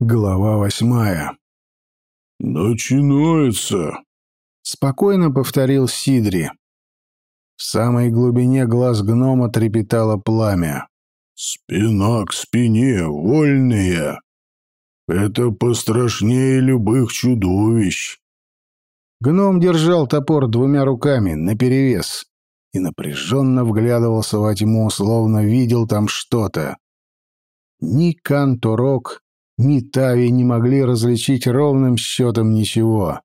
Глава восьмая. «Начинается!» — спокойно повторил Сидри. В самой глубине глаз гнома трепетало пламя. «Спина к спине, вольные! Это пострашнее любых чудовищ!» Гном держал топор двумя руками, наперевес, и напряженно вглядывался во тьму, словно видел там что-то. Ни Канторок, ни Тави не могли различить ровным счетом ничего.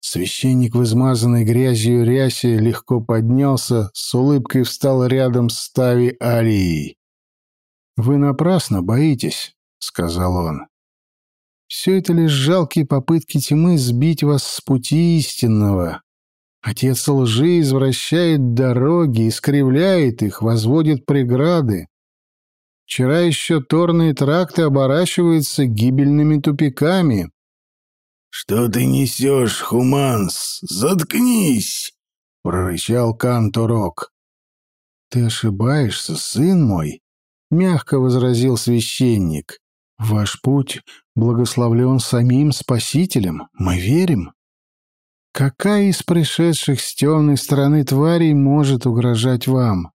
Священник в измазанной грязью рясе легко поднялся, с улыбкой встал рядом с Тави Алией. «Вы напрасно боитесь», — сказал он. «Все это лишь жалкие попытки тьмы сбить вас с пути истинного. Отец лжи извращает дороги, искривляет их, возводит преграды. Вчера еще торные тракты оборачиваются гибельными тупиками. «Что ты несешь, Хуманс? Заткнись!» — прорычал Канторок. «Ты ошибаешься, сын мой», — мягко возразил священник. «Ваш путь благословлен самим Спасителем. Мы верим. Какая из пришедших с темной стороны тварей может угрожать вам?»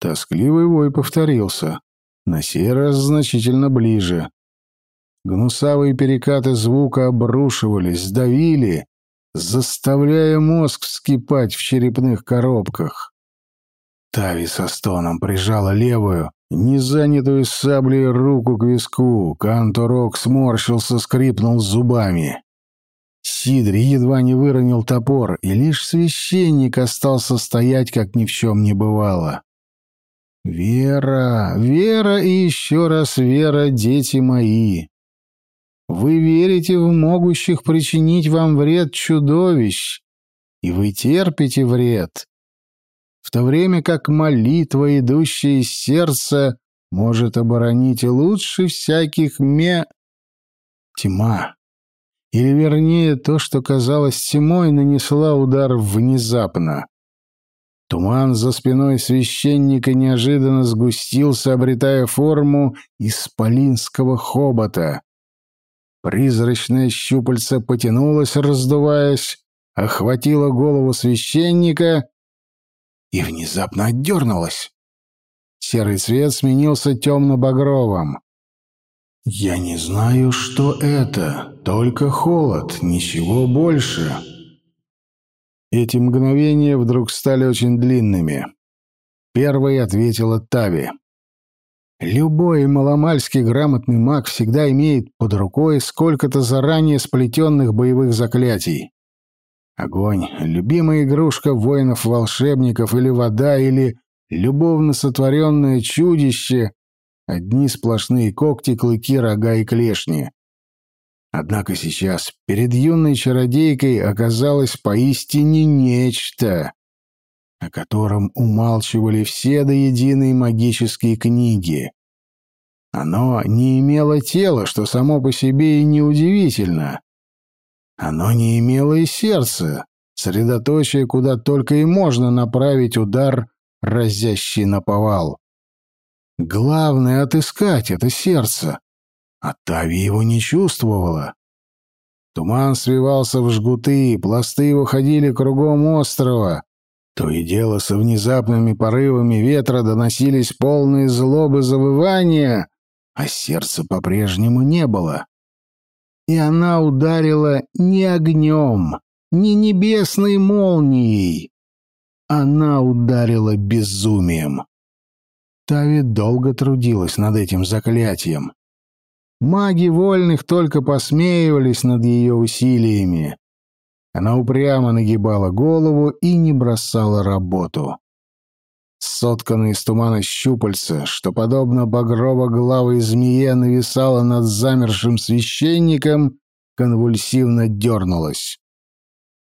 Тоскливый вой повторился на сей раз значительно ближе. Гнусавые перекаты звука обрушивались, давили, заставляя мозг вскипать в черепных коробках. Тави со стоном прижала левую, незанятую саблей руку к виску. Канторок сморщился, скрипнул зубами. Сидри едва не выронил топор, и лишь священник остался стоять, как ни в чем не бывало. Вера, вера и еще раз вера, дети мои. Вы верите в могущих причинить вам вред чудовищ, и вы терпите вред, в то время как молитва, идущая из сердца, может оборонить лучше всяких ме... Тьма. Или, вернее, то, что казалось тьмой, нанесла удар внезапно. Туман за спиной священника неожиданно сгустился, обретая форму исполинского хобота. Призрачное щупальце потянулось, раздуваясь, охватило голову священника и внезапно отдернулось. Серый цвет сменился темно-багровым. «Я не знаю, что это, только холод, ничего больше», эти мгновения вдруг стали очень длинными. Первой ответила Тави. Любой маломальски грамотный маг всегда имеет под рукой сколько-то заранее сплетенных боевых заклятий. Огонь — любимая игрушка воинов-волшебников, или вода, или любовно сотворенное чудище — одни сплошные когти, клыки, рога и клешни. Однако сейчас перед юной чародейкой оказалось поистине нечто, о котором умалчивали все до единой магические книги. Оно не имело тела, что само по себе и неудивительно. Оно не имело и сердца, средоточие, куда только и можно направить удар, разящий наповал. Главное — отыскать это сердце, а Тави его не чувствовала. Туман свивался в жгуты, пласты его ходили кругом острова. То и дело со внезапными порывами ветра доносились полные злобы завывания, а сердца по-прежнему не было. И она ударила не огнем, не небесной молнией. Она ударила безумием. Тави долго трудилась над этим заклятием. Маги вольных только посмеивались над ее усилиями. Она упрямо нагибала голову и не бросала работу. Сотканное из тумана щупальца, что, подобно багрово-главой змее, нависало над замершим священником, конвульсивно дернулось.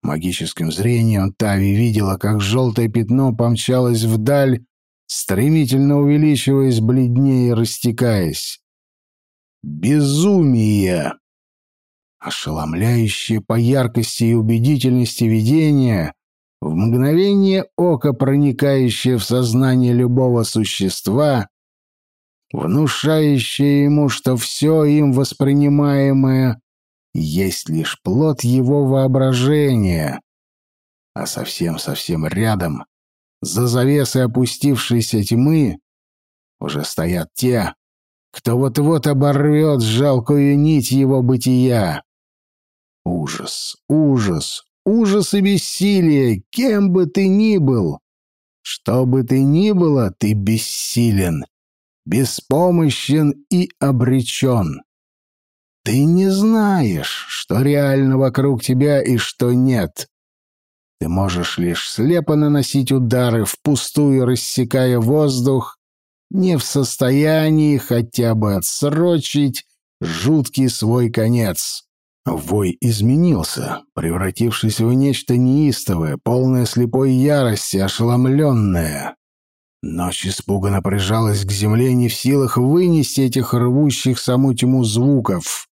Магическим зрением Тави видела, как желтое пятно помчалось вдаль, стремительно увеличиваясь, бледнее и растекаясь. Безумие! Ошеломляющее по яркости и убедительности видение, в мгновение ока проникающее в сознание любого существа, внушающее ему, что все им воспринимаемое есть лишь плод его воображения. А совсем-совсем рядом, за завесой опустившейся тьмы, уже стоят те, кто вот-вот оборвет жалкую нить его бытия. Ужас, ужас, ужас и бессилие, кем бы ты ни был. Что бы ты ни было, ты бессилен, беспомощен и обречен. Ты не знаешь, что реально вокруг тебя и что нет. Ты можешь лишь слепо наносить удары, впустую рассекая воздух, не в состоянии хотя бы отсрочить жуткий свой конец. Вой изменился, превратившись в нечто неистовое, полное слепой ярости, ошеломленное. Ночь испуганно прижалась к земле, не в силах вынести этих рвущих саму тьму звуков.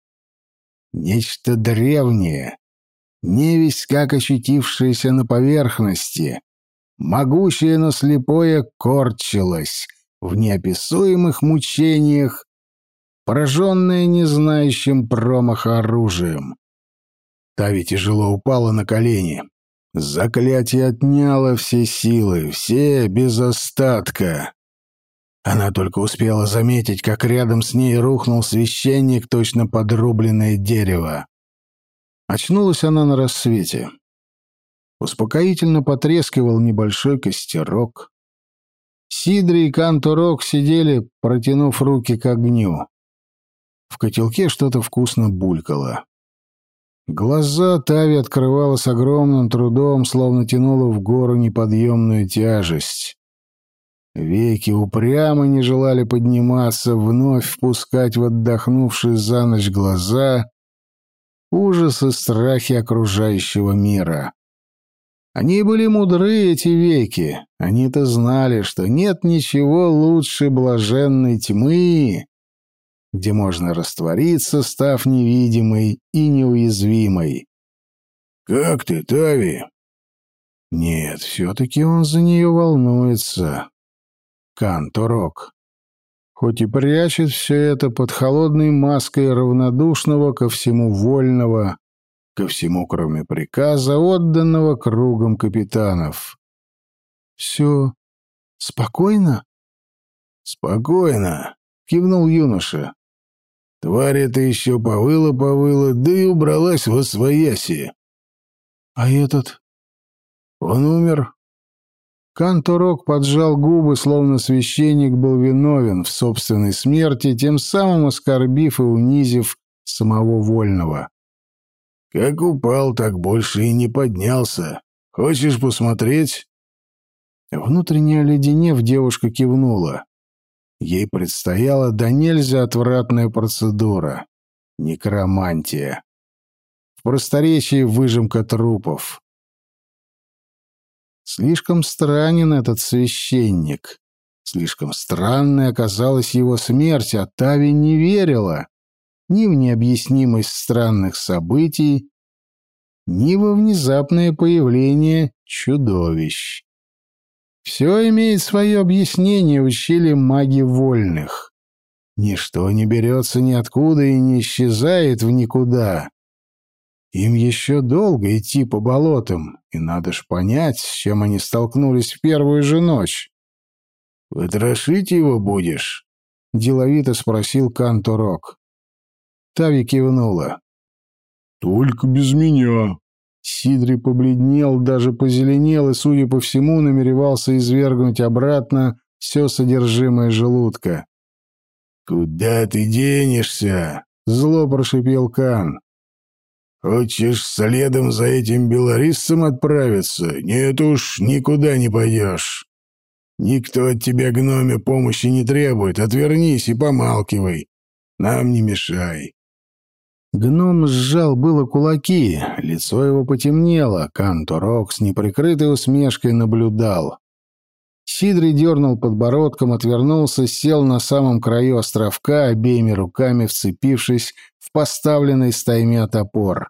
Нечто древнее, невесть как ощутившееся на поверхности, могущее, но слепое корчилось в неописуемых мучениях, пораженное незнающим промаха оружием. Тави тяжело упала на колени. Заклятие отняло все силы, все без остатка. Она только успела заметить, как рядом с ней рухнул священник, точно подрубленное дерево. Очнулась она на рассвете. Успокоительно потрескивал небольшой костерок. Сидри и Кантурок сидели, протянув руки к огню. В котелке что-то вкусно булькало. Глаза Тави открывала с огромным трудом, словно тянула в гору неподъемную тяжесть. Веки упрямо не желали подниматься, вновь впускать в отдохнувшие за ночь глаза ужас и страхи окружающего мира. Они были мудры, эти веки. Они-то знали, что нет ничего лучше блаженной тьмы, где можно раствориться, став невидимой и неуязвимой. «Как ты, Тави?» «Нет, все-таки он за нее волнуется. Канторок. Хоть и прячет все это под холодной маской равнодушного ко всему вольного, ко всему, кроме приказа, отданного кругом капитанов. «Все спокойно?» «Спокойно», — кивнул юноша. Тварь эта еще повыла-повыла, да и убралась во свояси. А этот? Он умер. Канторок поджал губы, словно священник был виновен в собственной смерти, тем самым оскорбив и унизив самого вольного. Как упал, так больше и не поднялся. Хочешь посмотреть? Внутренне оледенев, девушка кивнула. Ей предстояла до нельзя отвратная процедура — некромантия. В просторечии выжимка трупов. Слишком странен этот священник. Слишком странной оказалась его смерть, а Тави не верила ни в необъяснимость странных событий, ни во внезапное появление чудовищ. Все имеет свое объяснение ущелье маги вольных. Ничто не берется ниоткуда и не исчезает в никуда. Им еще долго идти по болотам, и надо ж понять, с чем они столкнулись в первую же ночь. «Потрошить его будешь?» — деловито спросил Канторок. Тави кивнула. «Только без меня», Сидри побледнел, даже позеленел и, судя по всему, намеревался извергнуть обратно все содержимое желудка. «Куда ты денешься?» — зло прошипел Кан. «Хочешь следом за этим белорисцем отправиться? Нет уж, никуда не пойдешь. Никто от тебя, гноме, помощи не требует. Отвернись и помалкивай. Нам не мешай». Гном сжал было кулаки, лицо его потемнело, Канторок с неприкрытой усмешкой наблюдал. Сидри дернул подбородком, отвернулся, сел на самом краю островка, обеими руками вцепившись в поставленный стаймя топор.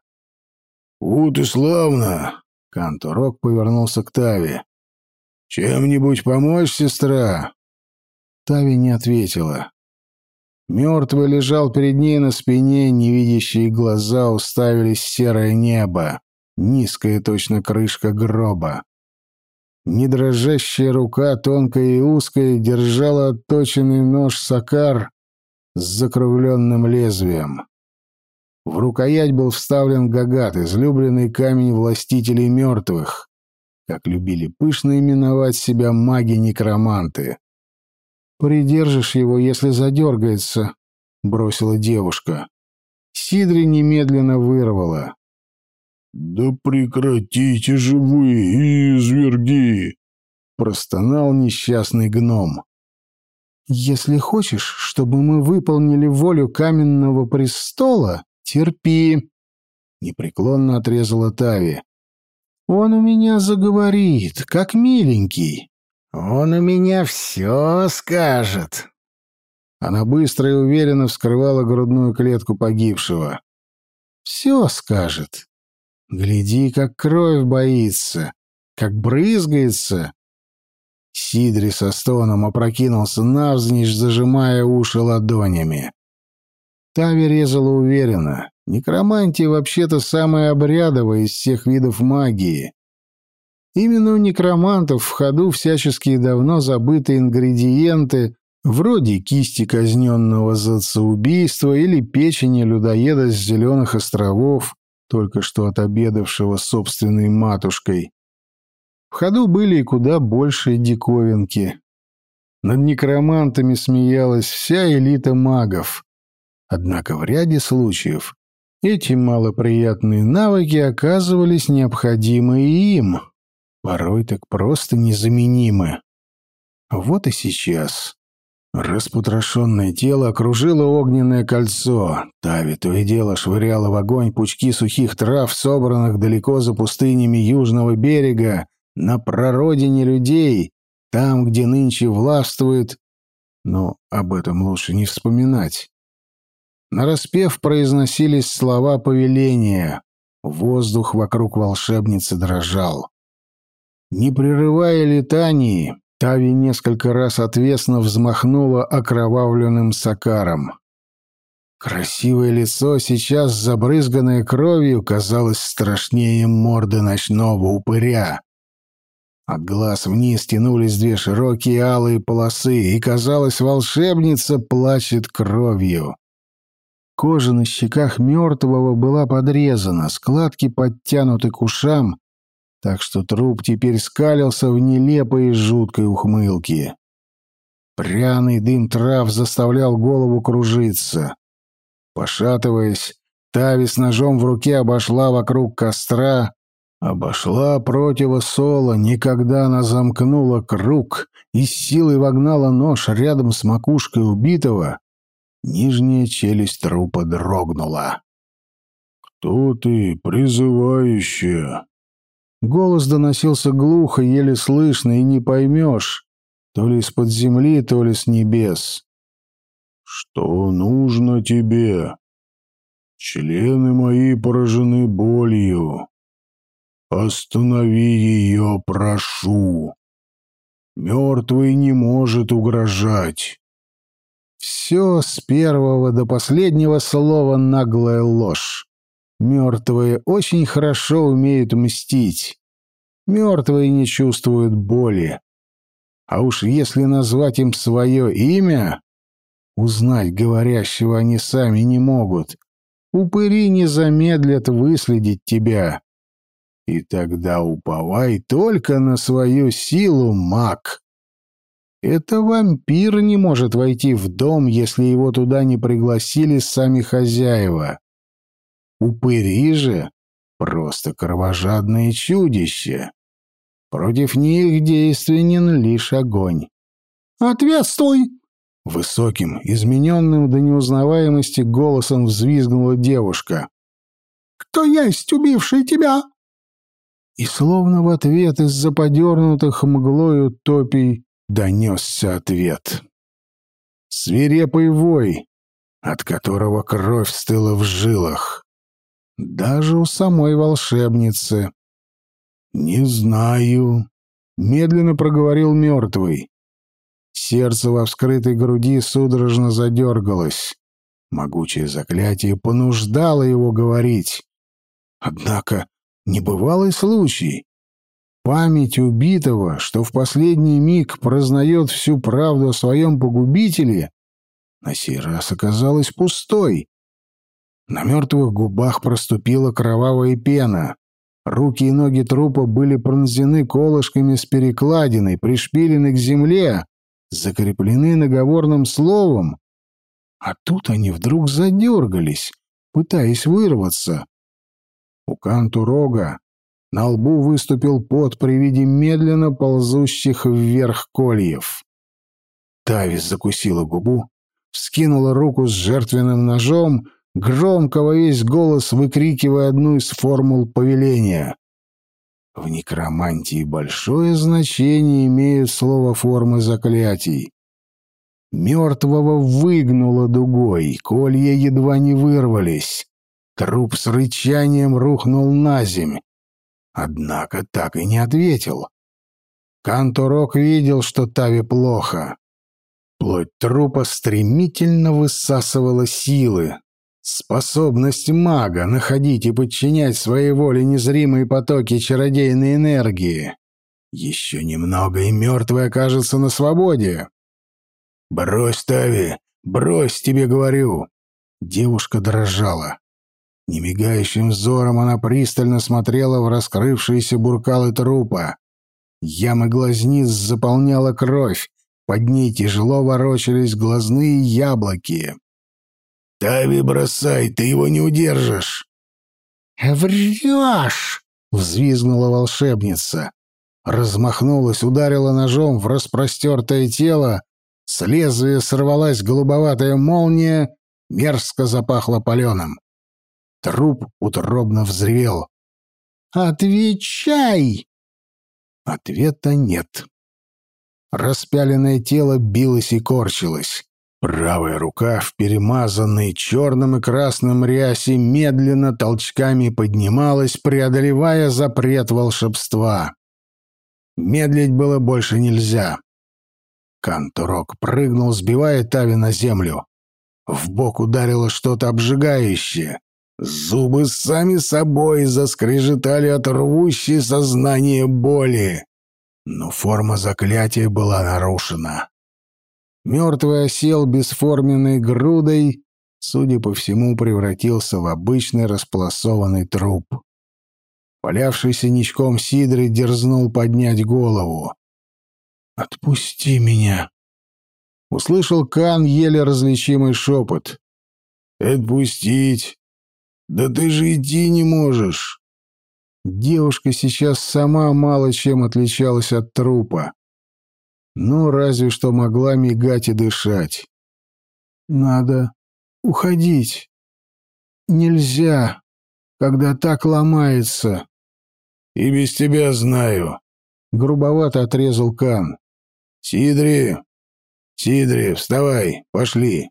«Вот и славно!» — Канторок повернулся к Тави. «Чем-нибудь помочь, сестра?» Тави не ответила. Мертвый лежал перед ней на спине, невидящие глаза уставились в серое небо, низкая точно крышка гроба. Недрожащая рука, тонкая и узкая, держала отточенный нож сакар с закругленным лезвием. В рукоять был вставлен гагат, излюбленный камень властителей мертвых, как любили пышно именовать себя маги-некроманты. «Придержишь его, если задергается», — бросила девушка. Сидри немедленно вырвала. «Да прекратите же вы, изверги!» — простонал несчастный гном. «Если хочешь, чтобы мы выполнили волю каменного престола, терпи!» — непреклонно отрезала Тави. «Он у меня заговорит, как миленький. Он у меня все скажет». Она быстро и уверенно вскрывала грудную клетку погибшего. «Все скажет. Гляди, как кровь боится, как брызгается. Сидри со стоном опрокинулся навзничь, зажимая уши ладонями. Тави резала уверенно. Некромантия вообще-то самая обрядовая из всех видов магии. Именно у некромантов в ходу всяческие давно забытые ингредиенты, вроде кисти казненного за убийства или печени людоеда с зеленых островов, только что отобедавшего собственной матушкой. В ходу были и куда большие диковинки. Над некромантами смеялась вся элита магов. Однако в ряде случаев эти малоприятные навыки оказывались необходимы и им, порой так просто незаменимы. Вот и сейчас. Распотрошенное тело окружило огненное кольцо. Тави то и дело швыряло в огонь пучки сухих трав, собранных далеко за пустынями южного берега, на прародине людей, там, где нынче властвует... Но об этом лучше не вспоминать. Нараспев произносились слова повеления. Воздух вокруг волшебницы дрожал. Не прерывая летаний, Тави несколько раз отвесно взмахнула окровавленным сакаром. Красивое лицо, сейчас забрызганное кровью, казалось страшнее морды ночного упыря. От глаз вниз тянулись две широкие алые полосы, и, казалось, волшебница плачет кровью. Кожа на щеках мертвого была подрезана, складки подтянуты к ушам, так что труп теперь скалился в нелепой и жуткой ухмылке. Пряный дым трав заставлял голову кружиться. Пошатываясь, Тави с ножом в руке обошла вокруг костра, обошла противосола, никогда она замкнула круг и с силой вогнала нож рядом с макушкой убитого, нижняя челюсть трупа дрогнула. «Кто ты, призывающая?» Голос доносился глухо, еле слышно, и не поймешь, то ли из-под земли, то ли с небес. «Что нужно тебе? Члены мои поражены болью. Останови ее, прошу. Мертвый не может угрожать». Все с первого до последнего слова наглая ложь. Мертвые очень хорошо умеют мстить. Мертвые не чувствуют боли. А уж если назвать им свое имя, узнать говорящего они сами не могут. Упыри не замедлят выследить тебя. И тогда уповай только на свою силу, маг. Это вампир не может войти в дом, если его туда не пригласили сами хозяева. Упыри же просто кровожадные чудища. Против них действенен лишь огонь. «Ответствуй!» Высоким, измененным до неузнаваемости голосом взвизгнула девушка. «Кто есть убивший тебя?» И словно в ответ из-за подернутых мглою топий донесся ответ. Свирепый вой, от которого кровь стыла в жилах даже у самой волшебницы. «Не знаю», — медленно проговорил мертвый. Сердце во вскрытой груди судорожно задергалось. Могучее заклятие понуждало его говорить. Однако небывалый случай. Память убитого, что в последний миг прознает всю правду о своем погубителе, на сей раз оказалась пустой. На мертвых губах проступила кровавая пена. Руки и ноги трупа были пронзены колышками с перекладиной, пришпилены к земле, закреплены наговорным словом. А тут они вдруг задергались, пытаясь вырваться. У канту рога на лбу выступил пот при виде медленно ползущих вверх кольев. Тавис закусила губу, вскинула руку с жертвенным ножом, громко во весь голос выкрикивая одну из формул повеления. В некромантии большое значение имеют слово формы заклятий. Мертвого выгнуло дугой, колья едва не вырвались. Труп с рычанием рухнул на земь. Однако так и не ответил. Канторок видел, что Тави плохо. Плоть трупа стремительно высасывала силы. Способность мага находить и подчинять своей воле незримые потоки чародейной энергии. Еще немного, и мертвый окажется на свободе. «Брось, Тави, брось, тебе говорю!» Девушка дрожала. Немигающим взором она пристально смотрела в раскрывшиеся буркалы трупа. Ямы глазниц заполняла кровь, под ней тяжело ворочались глазные яблоки. «Тави, бросай, ты его не удержишь!» «Врешь!» — взвизгнула волшебница. Размахнулась, ударила ножом в распростертое тело, с лезвия сорвалась голубоватая молния, мерзко запахло паленым. Труп утробно взревел. «Отвечай!» Ответа нет. Распяленное тело билось и корчилось. Правая рука в перемазанной черным и красным рясе медленно толчками поднималась, преодолевая запрет волшебства. Медлить было больше нельзя. Канторок прыгнул, сбивая Тави на землю. В бок ударило что-то обжигающее. Зубы сами собой заскрежетали от рвущей сознание боли. Но форма заклятия была нарушена. Мертвый осел бесформенной грудой, судя по всему, превратился в обычный располосованный труп. Полявшийся ничком Сидры дерзнул поднять голову. «Отпусти меня!» Услышал Кан еле различимый шепот. «Отпустить? Да ты же идти не можешь!» Девушка сейчас сама мало чем отличалась от трупа. Ну, разве что могла мигать и дышать. «Надо уходить. Нельзя, когда так ломается». «И без тебя знаю», — грубовато отрезал Кан. «Сидри! Сидри, вставай, пошли!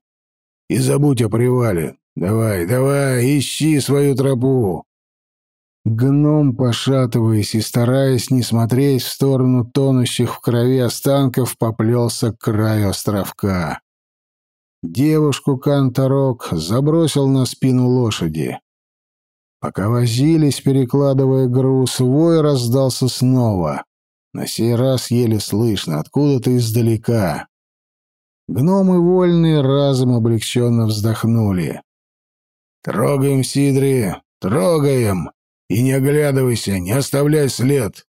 И забудь о привале. Давай, давай, ищи свою тропу!» Гном, пошатываясь и стараясь не смотреть в сторону тонущих в крови останков, поплелся к краю островка. Девушку Канторок забросил на спину лошади. Пока возились, перекладывая груз, вой раздался снова. На сей раз еле слышно, откуда-то издалека. Гномы вольные разом облегченно вздохнули. «Трогаем, Сидри, трогаем!» И не оглядывайся, не оставляй след.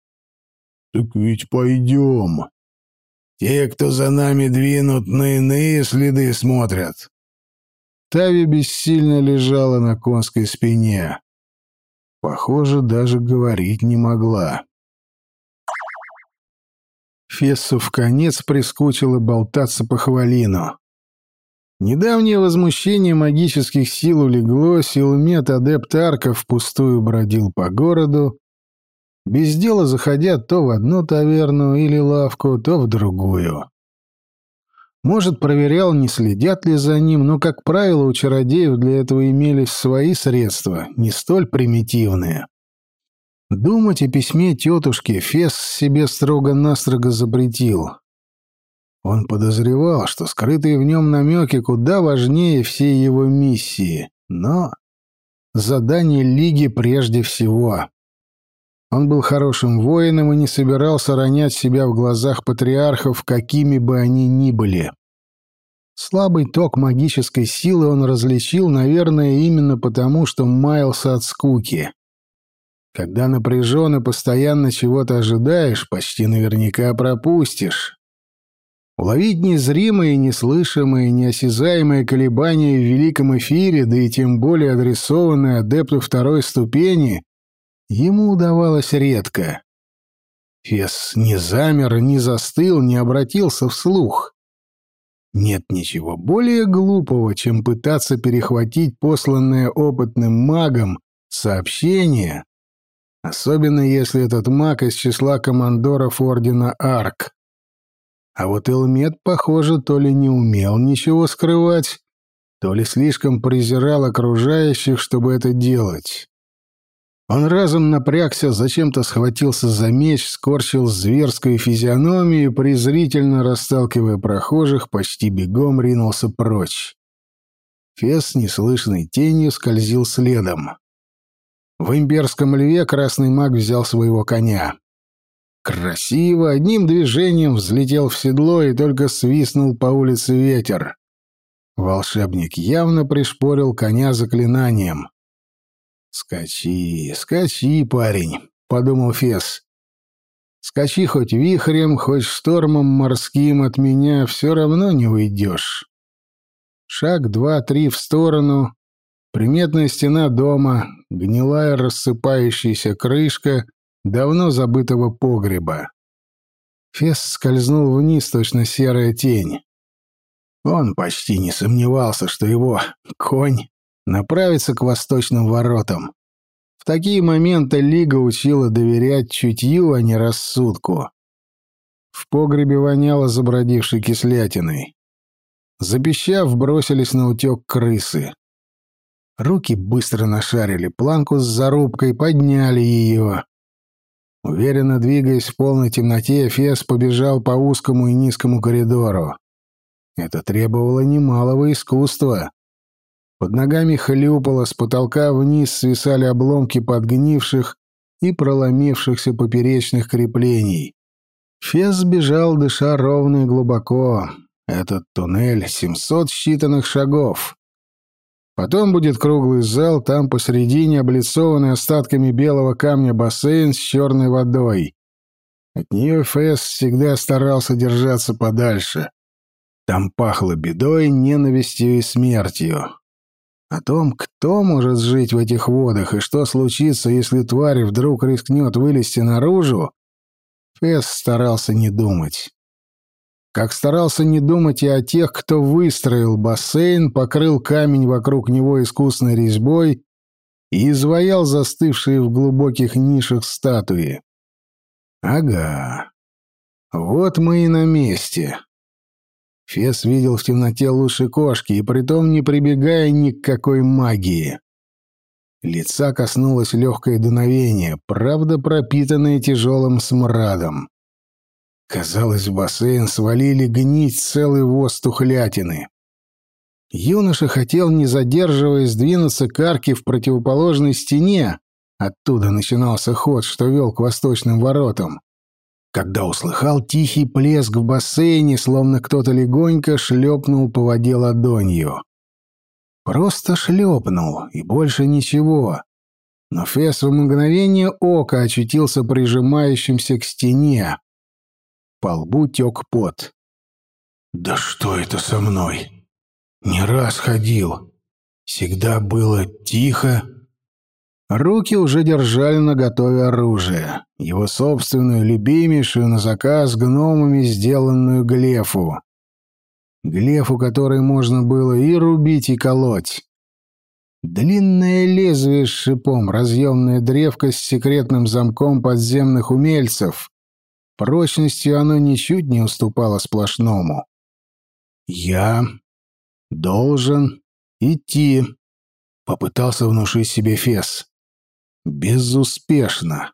Так ведь пойдем. Те, кто за нами двинут, на иные следы смотрят. Тави бессильно лежала на конской спине. Похоже, даже говорить не могла. Фессу в конец прискучило болтаться по хвалину. Недавнее возмущение магических сил улеглось, и Лмет адепт Арка впустую бродил по городу, без дела заходя то в одну таверну или лавку, то в другую. Может, проверял, не следят ли за ним, но, как правило, у чародеев для этого имелись свои средства, не столь примитивные. Думать о письме тетушки Фес себе строго-настрого запретил. Он подозревал, что скрытые в нем намеки куда важнее всей его миссии, но задание Лиги прежде всего. Он был хорошим воином и не собирался ронять себя в глазах патриархов, какими бы они ни были. Слабый ток магической силы он различил, наверное, именно потому, что маялся от скуки. Когда напряжен и постоянно чего-то ожидаешь, почти наверняка пропустишь. Уловить незримые, неслышимые, неосязаемые колебания в великом эфире, да и тем более адресованные адепту второй ступени, ему удавалось редко. Фес не замер, не застыл, не обратился вслух. Нет ничего более глупого, чем пытаться перехватить посланное опытным магом сообщение, особенно если этот маг из числа командоров Ордена Арк. А вот Элмет, похоже, то ли не умел ничего скрывать, то ли слишком презирал окружающих, чтобы это делать. Он разом напрягся, зачем-то схватился за меч, скорчил зверскую физиономию презрительно расталкивая прохожих, почти бегом ринулся прочь. Фес неслышной тенью скользил следом. В имперском льве красный маг взял своего коня. Красиво, одним движением взлетел в седло и только свистнул по улице ветер. Волшебник явно пришпорил коня заклинанием. «Скачи, скачи, парень», — подумал Фес. «Скачи хоть вихрем, хоть штормом морским, от меня все равно не уйдешь». Шаг два-три в сторону, приметная стена дома, гнилая рассыпающаяся крышка — давно забытого погреба. Фес скользнул вниз, точно серая тень. Он почти не сомневался, что его конь направится к восточным воротам. В такие моменты Лига учила доверять чутью, а не рассудку. В погребе воняло забродившей кислятиной. Запищав, бросились на утек крысы. Руки быстро нашарили планку с зарубкой, подняли ее. Уверенно двигаясь в полной темноте, Фес побежал по узкому и низкому коридору. Это требовало немалого искусства. Под ногами хлюпало, с потолка вниз свисали обломки подгнивших и проломившихся поперечных креплений. Фес бежал, дыша ровно и глубоко. Этот туннель — семьсот считанных шагов. Потом будет круглый зал, там посередине облицованный остатками белого камня бассейн с черной водой. От нее Фэс всегда старался держаться подальше. Там пахло бедой, ненавистью и смертью. О том, кто может жить в этих водах и что случится, если тварь вдруг рискнет вылезти наружу, Фэс старался не думать как старался не думать и о тех, кто выстроил бассейн, покрыл камень вокруг него искусной резьбой и изваял застывшие в глубоких нишах статуи. Ага, вот мы и на месте. Фес видел в темноте лучше кошки, и притом не прибегая ни к какой магии. Лица коснулось легкое дуновение, правда пропитанное тяжелым смрадом. Казалось, в бассейн свалили гнить целый воз тухлятины. Юноша хотел, не задерживаясь, двинуться к арке в противоположной стене. Оттуда начинался ход, что вел к восточным воротам. Когда услыхал тихий плеск в бассейне, словно кто-то легонько шлепнул по воде ладонью. Просто шлепнул, и больше ничего. Но Фесс в мгновение ока очутился прижимающимся к стене. По лбу тек пот. «Да что это со мной? Не раз ходил. Всегда было тихо». Руки уже держали наготове оружие. Его собственную, любимейшую на заказ гномами сделанную глефу. Глефу, которой можно было и рубить, и колоть. Длинное лезвие с шипом, разъемная древка с секретным замком подземных умельцев, Прочностью оно ничуть не уступало сплошному. «Я должен идти», — попытался внушить себе Фес. Безуспешно.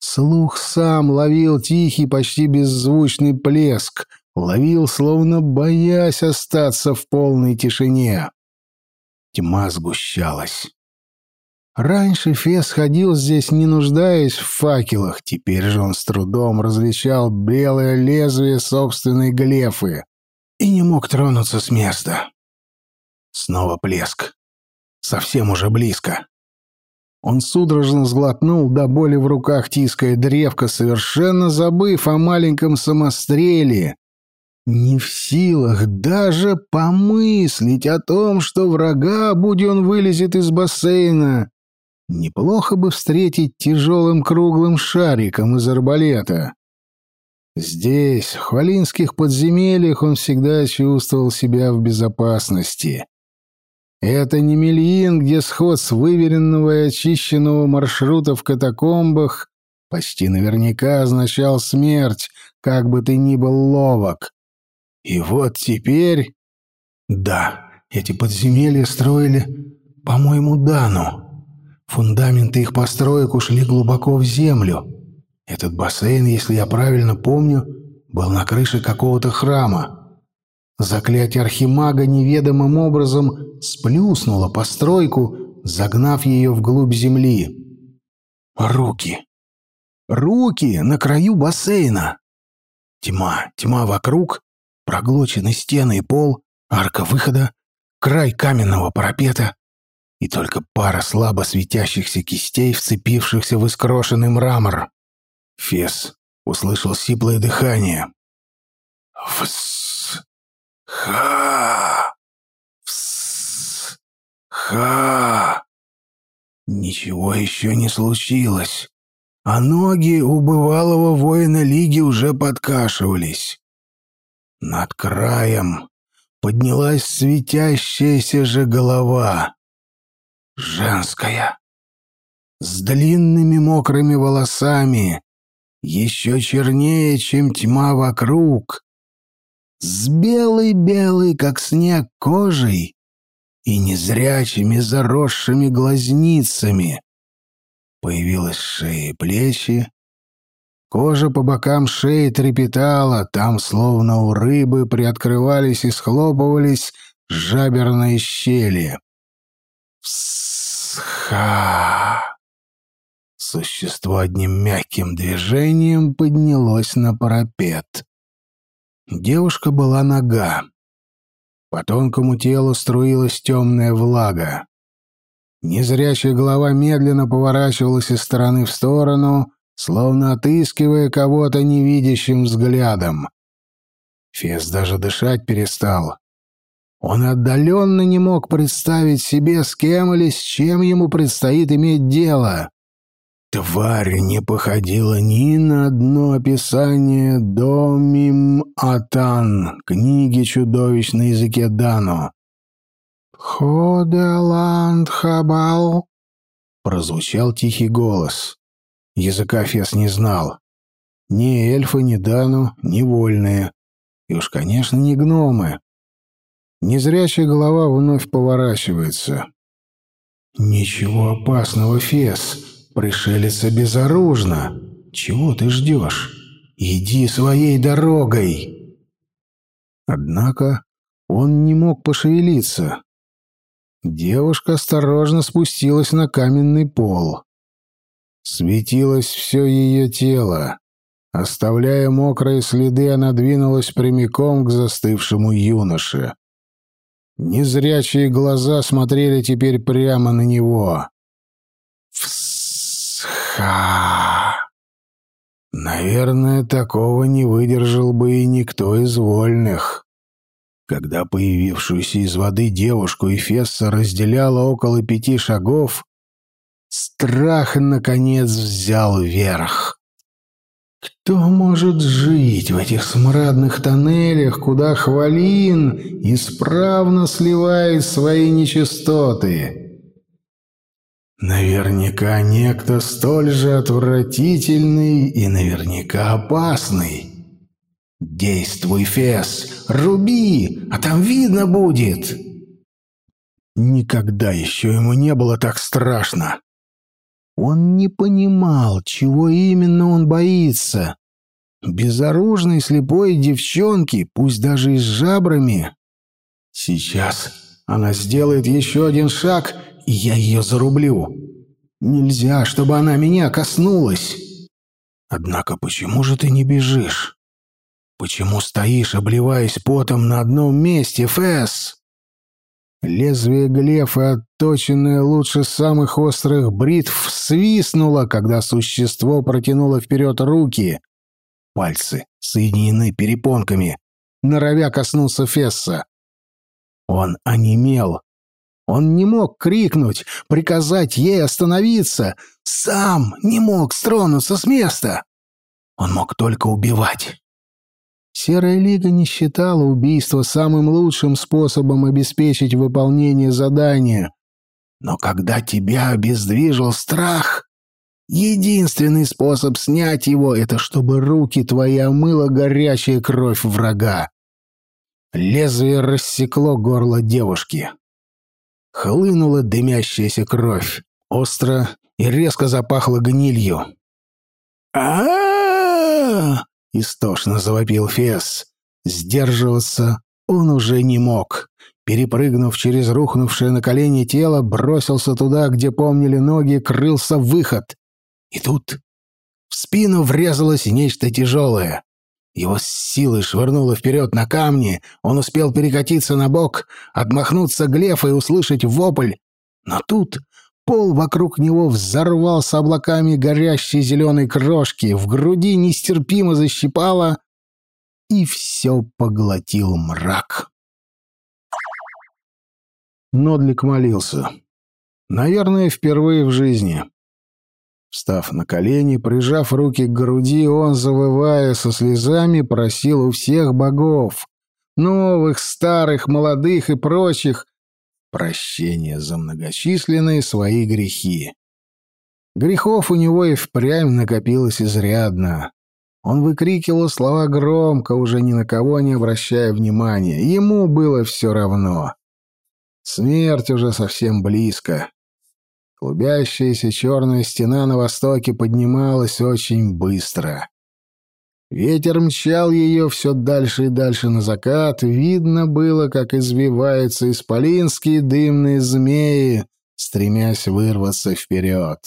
Слух сам ловил тихий, почти беззвучный плеск, ловил, словно боясь остаться в полной тишине. Тьма сгущалась. Раньше Фес ходил здесь, не нуждаясь в факелах, теперь же он с трудом различал белое лезвие собственной глефы и не мог тронуться с места. Снова плеск. Совсем уже близко. Он судорожно сглотнул до боли в руках тиская древко, совершенно забыв о маленьком самостреле. Не в силах даже помыслить о том, что врага, будь он вылезет из бассейна, неплохо бы встретить тяжелым круглым шариком из арбалета. Здесь, в хвалинских подземельях, он всегда чувствовал себя в безопасности. Это не Мельин, где сход с выверенного и очищенного маршрута в катакомбах почти наверняка означал смерть, как бы ты ни был ловок. И вот теперь... Да, эти подземелья строили, по-моему, Дану. Фундаменты их построек ушли глубоко в землю. Этот бассейн, если я правильно помню, был на крыше какого-то храма. Заклятие архимага неведомым образом сплюснуло постройку, загнав ее вглубь земли. Руки. Руки на краю бассейна. Тьма, тьма вокруг, проглочены стены и пол, арка выхода, край каменного парапета и только пара слабо светящихся кистей, вцепившихся в искрошенный мрамор. Фес услышал сиплое дыхание. «Вс!» Ха! Пс! Ха! Ничего еще не случилось, а ноги у бывалого воина Лиги уже подкашивались. Над краем поднялась светящаяся же голова. Женская. С длинными мокрыми волосами, еще чернее, чем тьма вокруг, с белой-белой, как снег, кожей и незрячими заросшими глазницами. Появилась шея и плечи. Кожа по бокам шеи трепетала, там, словно у рыбы, приоткрывались и схлопывались жаберные щели. Всха! Существо одним мягким движением поднялось на парапет. Девушка была нога. По тонкому телу струилась темная влага. Незрячая голова медленно поворачивалась из стороны в сторону, словно отыскивая кого-то невидящим взглядом. Фес даже дышать перестал. Он отдаленно не мог представить себе, с кем или с чем ему предстоит иметь дело. Тварь не походила ни на одно описание Домим Атан, книги чудовищ на языке Дано. «Ходеланд Хабал», — прозвучал тихий голос. Языка Фес не знал. Ни эльфы, ни Дану, ни вольные. И уж, конечно, не гномы. Незрячая голова вновь поворачивается. «Ничего опасного, Фес», Пришелец безоружно. Чего ты ждешь? Иди своей дорогой. Однако он не мог пошевелиться. Девушка осторожно спустилась на каменный пол. Светилось все ее тело. Оставляя мокрые следы, она двинулась прямиком к застывшему юноше. Незрячие глаза смотрели теперь прямо на него. Вс Ха! Наверное, такого не выдержал бы и никто из вольных. Когда появившуюся из воды девушку Эфесса разделяло около пяти шагов, страх, наконец, взял верх. Кто может жить в этих смрадных тоннелях, куда Хвалин исправно сливает свои нечистоты? Наверняка некто столь же отвратительный и наверняка опасный. Действуй, Фес, руби, а там видно будет. Никогда еще ему не было так страшно. Он не понимал, чего именно он боится. безоружной слепой девчонки, пусть даже и с жабрами. Сейчас она сделает еще один шаг, и я ее зарублю. Нельзя, чтобы она меня коснулась. Однако почему же ты не бежишь? Почему стоишь, обливаясь потом на одном месте, Фэс? Лезвие глефа, отточенное лучше самых острых бритв, свистнуло, когда существо протянуло вперед руки. Пальцы соединены перепонками, норовя коснуться Фесса. Он онемел. Он не мог крикнуть, приказать ей остановиться. Сам не мог стронуться с места. Он мог только убивать. Серая Лига не считала убийство самым лучшим способом обеспечить выполнение задания. Но когда тебя обездвижил страх, единственный способ снять его — это чтобы руки твои омыла горячая кровь врага. Лезвие рассекло горло девушки. Хлынула дымящаяся кровь, остро и резко запахло гнилью. а Истошно завопил Фес. Сдерживаться он уже не мог. Перепрыгнув через рухнувшее на колени тело, бросился туда, где помнили ноги, крылся выход. И тут в спину врезалось нечто тяжелое. Его с силой швырнуло вперед на камни, он успел перекатиться на бок, отмахнуться глефа и услышать вопль. Но тут Пол вокруг него взорвался облаками горящей зеленой крошки, в груди нестерпимо защипало, и все поглотил мрак. Нодлик молился. Наверное, впервые в жизни. Встав на колени, прижав руки к груди, он, завывая со слезами, просил у всех богов, новых, старых, молодых и прочих, прощения за многочисленные свои грехи. Грехов у него и впрямь накопилось изрядно. Он выкрикивал слова громко, уже ни на кого не обращая внимания. Ему было все равно. Смерть уже совсем близко. Клубящаяся черная стена на востоке поднималась очень быстро. Ветер мчал ее все дальше и дальше на закат. Видно было, как извиваются исполинские дымные змеи, стремясь вырваться вперед.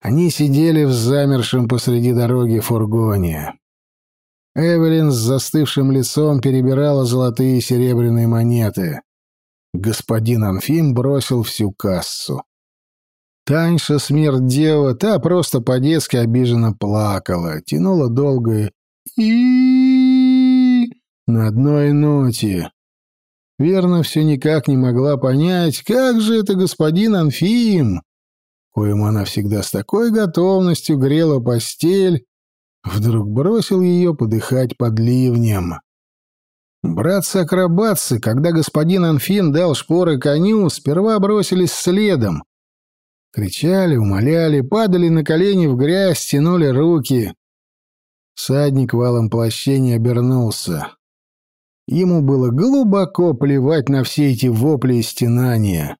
Они сидели в замершем посреди дороги фургоне. Эвелин с застывшим лицом перебирала золотые и серебряные монеты. Господин Анфим бросил всю кассу. Таньша, смерть дева, та просто по-детски обиженно плакала, тянула долгое и на одной ноте. Верно, все никак не могла понять, как же это господин Анфим, коему она всегда с такой готовностью грела постель, вдруг бросил ее подыхать под ливнем. Братцы-акробатцы, когда господин Анфим дал шпоры коню, сперва бросились следом, Кричали, умоляли, падали на колени в грязь, тянули руки. Садник валом плаще не обернулся. Ему было глубоко плевать на все эти вопли и стенания.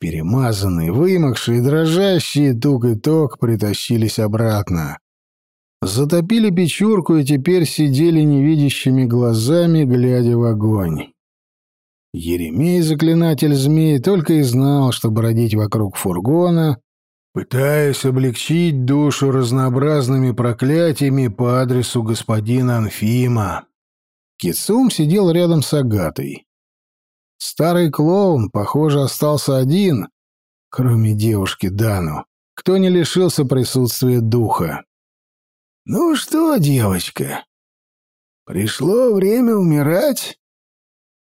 Перемазанные, вымокшие, дрожащие тук и ток притащились обратно. Затопили печурку и теперь сидели невидящими глазами, глядя в огонь. Еремей, заклинатель змей, только и знал, что бродить вокруг фургона, пытаясь облегчить душу разнообразными проклятиями по адресу господина Анфима. Кицум сидел рядом с Агатой. Старый клоун, похоже, остался один, кроме девушки Дану, кто не лишился присутствия духа. «Ну что, девочка, пришло время умирать?»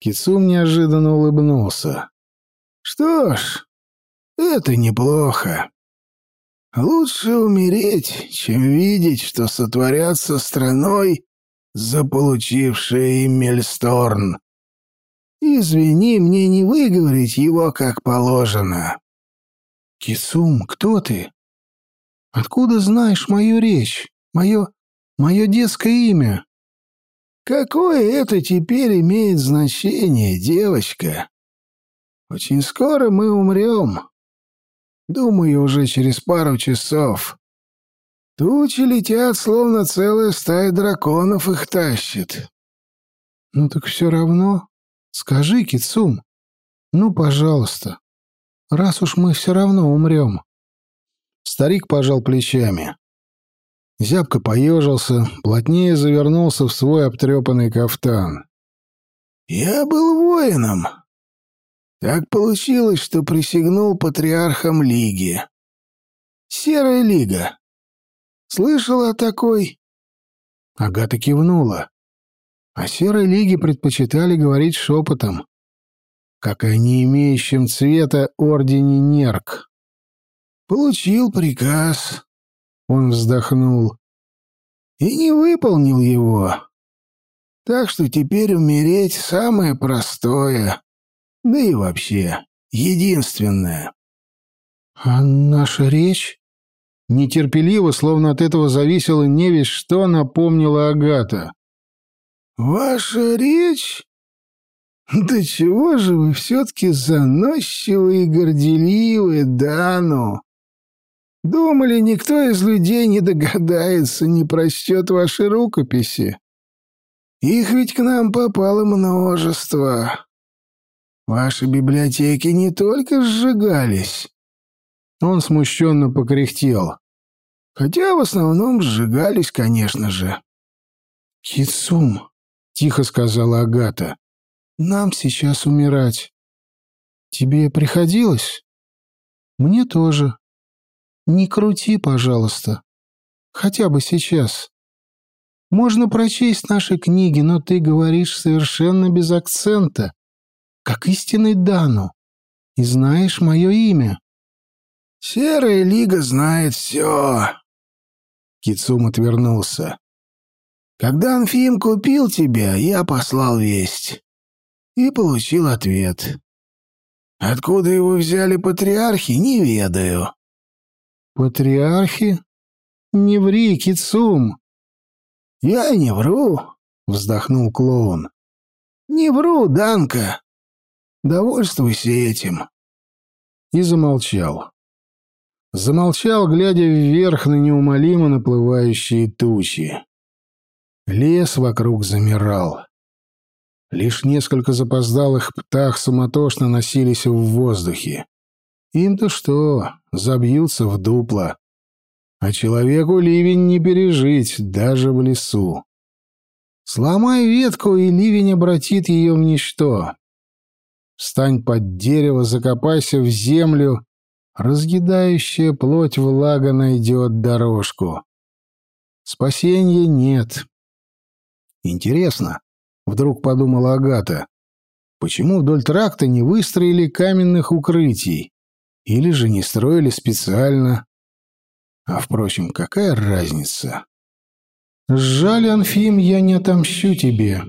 Кицум неожиданно улыбнулся. «Что ж, это неплохо. Лучше умереть, чем видеть, что сотворят со страной, заполучившей Мельсторн. Извини, мне не выговорить его как положено». «Кисум, кто ты? Откуда знаешь мою речь, мое... мое детское имя?» Какое это теперь имеет значение, девочка? Очень скоро мы умрем. Думаю, уже через пару часов. Тучи летят, словно целая стая драконов их тащит. Ну так все равно. Скажи, Кицум, ну, пожалуйста, раз уж мы все равно умрем. Старик пожал плечами. Зябко поежился, плотнее завернулся в свой обтрепанный кафтан. «Я был воином. Так получилось, что присягнул патриархом Лиги. Серая Лига. Слышала о такой?» Агата кивнула. О Серой Лиге предпочитали говорить шепотом, как о не имеющем цвета ордене Нерк. «Получил приказ», — он вздохнул, — «и не выполнил его. Так что теперь умереть самое простое, да и вообще единственное». «А наша речь?» Нетерпеливо, словно от этого зависело не весь что, напомнила Агата. «Ваша речь? Да чего же вы все-таки заносчивые и горделивые, Дану? Думали, никто из людей не догадается, не прочтет ваши рукописи. Их ведь к нам попало множество. Ваши библиотеки не только сжигались, он смущенно покряхтел. Хотя в основном сжигались, конечно же. «Кицум», — тихо сказала Агата, — «нам сейчас умирать. Тебе приходилось?» «Мне тоже. Не крути, пожалуйста. Хотя бы сейчас. Можно прочесть наши книги, но ты говоришь совершенно без акцента, как истинный Дану, и знаешь мое имя». «Серая лига знает все». Кицум отвернулся. «Когда Анфим купил тебя, я послал весть. И получил ответ. Откуда его взяли патриархи, не ведаю». «Патриархи? Не ври, Кицум!» «Я не вру», — вздохнул клоун. «Не вру, Данка. Довольствуйся этим». И замолчал. Замолчал, глядя вверх на неумолимо наплывающие тучи. Лес вокруг замирал. Лишь несколько запоздалых птах суматошно носились в воздухе. Им-то что, забьются в дупло. А человеку ливень не пережить, даже в лесу. Сломай ветку, и ливень обратит ее в ничто. Встань под дерево, закопайся в землю, разъедающая плоть влага найдет дорожку. Спасения нет. Интересно, вдруг подумала Агата, почему вдоль тракта не выстроили каменных укрытий? Или же не строили специально? А, впрочем, какая разница? Жаль, Анфим, я не отомщу тебе.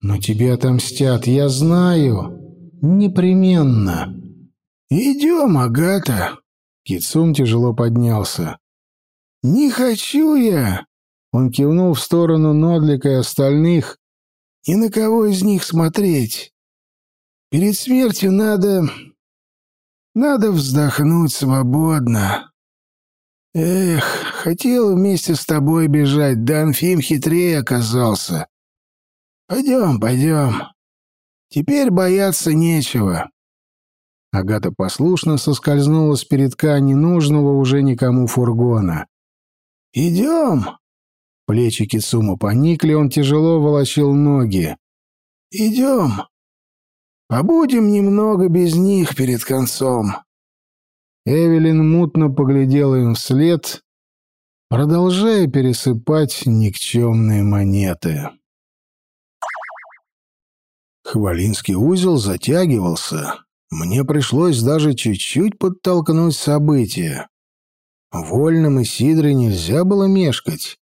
Но тебе отомстят, я знаю. Непременно. «Идем, Агата!» Кицум тяжело поднялся. «Не хочу я!» Он кивнул в сторону Нодлика и остальных. «И на кого из них смотреть? Перед смертью надо... Надо вздохнуть свободно. Эх, хотел вместе с тобой бежать, да Анфим хитрее оказался. Пойдем, пойдем. Теперь бояться нечего». Агата послушно соскользнула с передка ненужного уже никому фургона. «Идем!» Плечи Кицума поникли, он тяжело волочил ноги. «Идем! Побудем немного без них перед концом!» Эвелин мутно поглядела им вслед, продолжая пересыпать никчемные монеты. Хвалинский узел затягивался. Мне пришлось даже чуть-чуть подтолкнуть события. Вольным и Сидре нельзя было мешкать.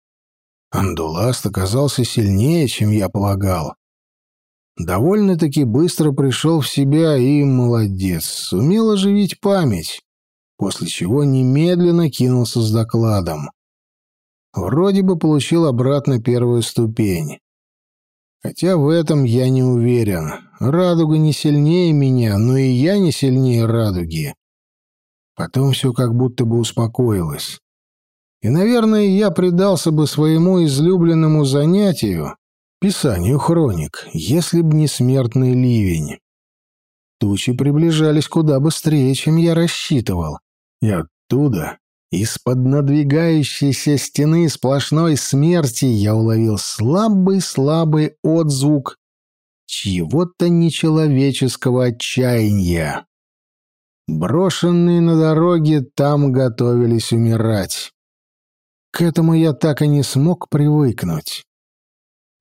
Андуласт оказался сильнее, чем я полагал. Довольно-таки быстро пришел в себя и, молодец, сумел оживить память, после чего немедленно кинулся с докладом. Вроде бы получил обратно первую ступень. Хотя в этом я не уверен. Радуга не сильнее меня, но и я не сильнее радуги. Потом все как будто бы успокоилось. И, наверное, я предался бы своему излюбленному занятию, писанию хроник, если б не смертный ливень. Тучи приближались куда быстрее, чем я рассчитывал, и оттуда, из-под надвигающейся стены сплошной смерти, я уловил слабый-слабый отзвук чьего-то нечеловеческого отчаяния. Брошенные на дороге там готовились умирать. К этому я так и не смог привыкнуть.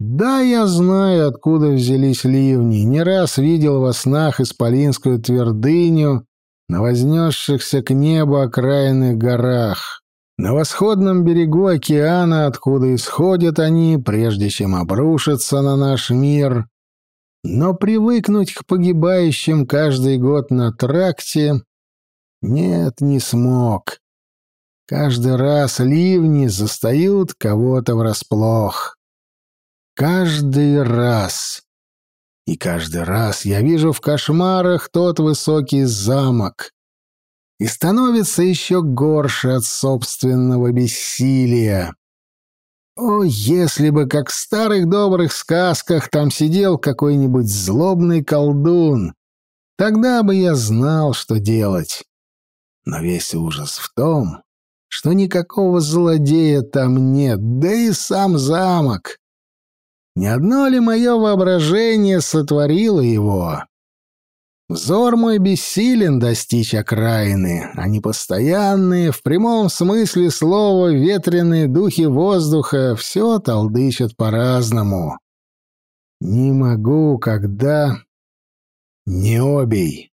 Да, я знаю, откуда взялись ливни. Не раз видел во снах исполинскую твердыню на вознесшихся к небу окраинных горах. На восходном берегу океана, откуда исходят они, прежде чем обрушиться на наш мир. Но привыкнуть к погибающим каждый год на тракте нет, не смог. Каждый раз ливни застают кого-то врасплох. Каждый раз. И каждый раз я вижу в кошмарах тот высокий замок. И становится еще горше от собственного бессилия. О, если бы, как в старых добрых сказках, там сидел какой-нибудь злобный колдун, тогда бы я знал, что делать. Но весь ужас в том, что никакого злодея там нет, да и сам замок. Не одно ли мое воображение сотворило его? Взор мой бессилен достичь окраины, а непостоянные, в прямом смысле слова, ветреные духи воздуха все толдычат по-разному. Не могу, когда... Не обей.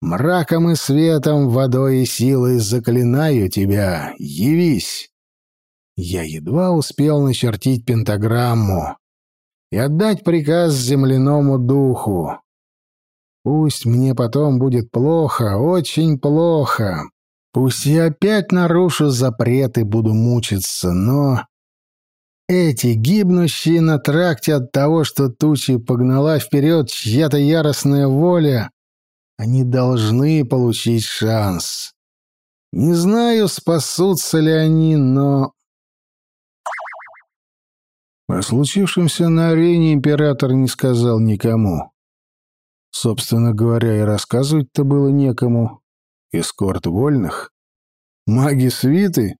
Мраком и светом, водой и силой заклинаю тебя, явись. Я едва успел начертить пентаграмму и отдать приказ земляному духу. Пусть мне потом будет плохо, очень плохо. Пусть я опять нарушу запреты, буду мучиться, но... Эти, гибнущие на тракте от того, что тучи погнала вперед чья-то яростная воля, они должны получить шанс. Не знаю, спасутся ли они, но о случившемся на арене император не сказал никому. Собственно говоря, и рассказывать-то было некому. Эскорт вольных? Маги свиты?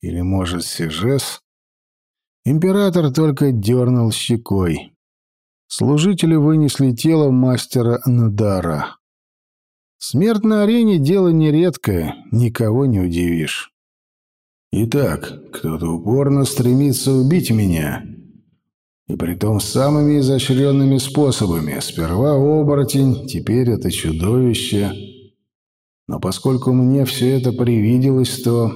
Или, может, Сижес? Император только дернул щекой. Служители вынесли тело мастера Надара. Смерть на арене — дело нередкое, никого не удивишь. Итак, кто-то упорно стремится убить меня. И притом самыми изощренными способами. Сперва оборотень, теперь это чудовище. Но поскольку мне все это привиделось, то...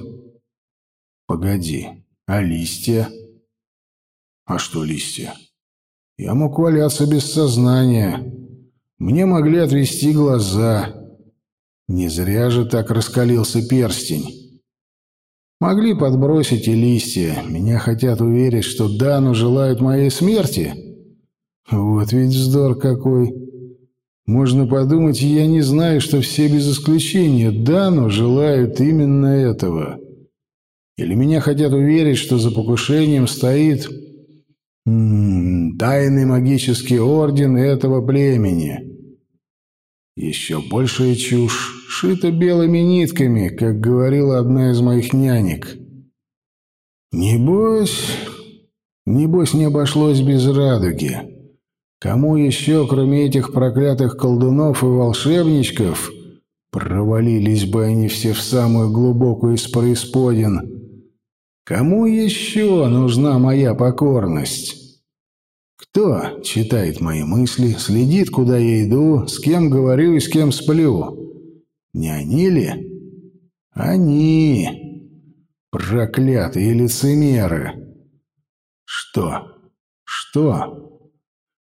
Погоди, а листья? А что листья? Я мог валяться без сознания. Мне могли отвести глаза. Не зря же так раскалился перстень. Могли подбросить и листья. Меня хотят уверить, что Дану желают моей смерти. Вот ведь вздор какой. Можно подумать, я не знаю, что все без исключения Дану желают именно этого. Или меня хотят уверить, что за покушением стоит м -м, тайный магический орден этого племени. Еще большая чушь, шита белыми нитками, как говорила одна из моих нянек. Небось, небось не обошлось без радуги. Кому еще, кроме этих проклятых колдунов и волшебничков, провалились бы они все в самую глубокую из преисподин, кому еще нужна моя покорность? Кто читает мои мысли, следит, куда я иду, с кем говорю и с кем сплю? Не они ли? Они, проклятые лицемеры. Что? Что?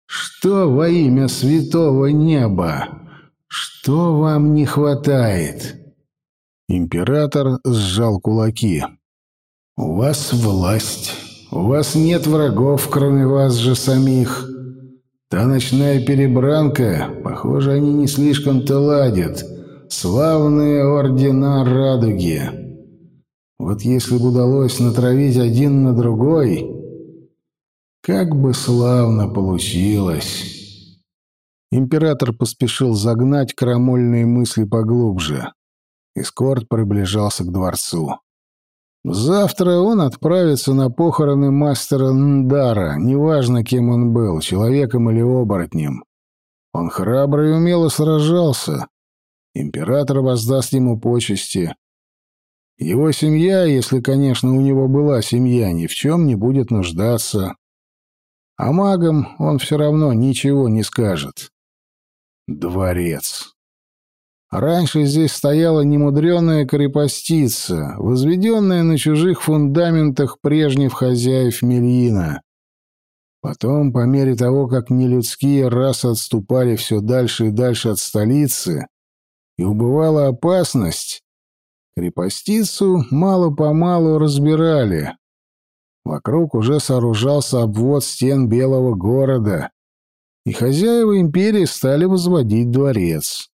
Что во имя святого неба? Что вам не хватает? Император сжал кулаки. У вас власть. У вас нет врагов, кроме вас же самих. Та ночная перебранка, похоже, они не слишком-то ладят. Славные ордена радуги. Вот если бы удалось натравить один на другой, как бы славно получилось. Император поспешил загнать крамольные мысли поглубже. Эскорт приближался к дворцу. Завтра он отправится на похороны мастера Ндара, неважно, кем он был, человеком или оборотнем. Он храбро и умело сражался. Император воздаст ему почести. Его семья, если, конечно, у него была семья, ни в чем не будет нуждаться. А магам он все равно ничего не скажет. Дворец. Раньше здесь стояла немудреная крепостица, возведенная на чужих фундаментах прежних хозяев Мельина. Потом, по мере того, как нелюдские расы отступали все дальше и дальше от столицы, и убывала опасность, крепостицу мало-помалу разбирали. Вокруг уже сооружался обвод стен Белого города, и хозяева империи стали возводить дворец.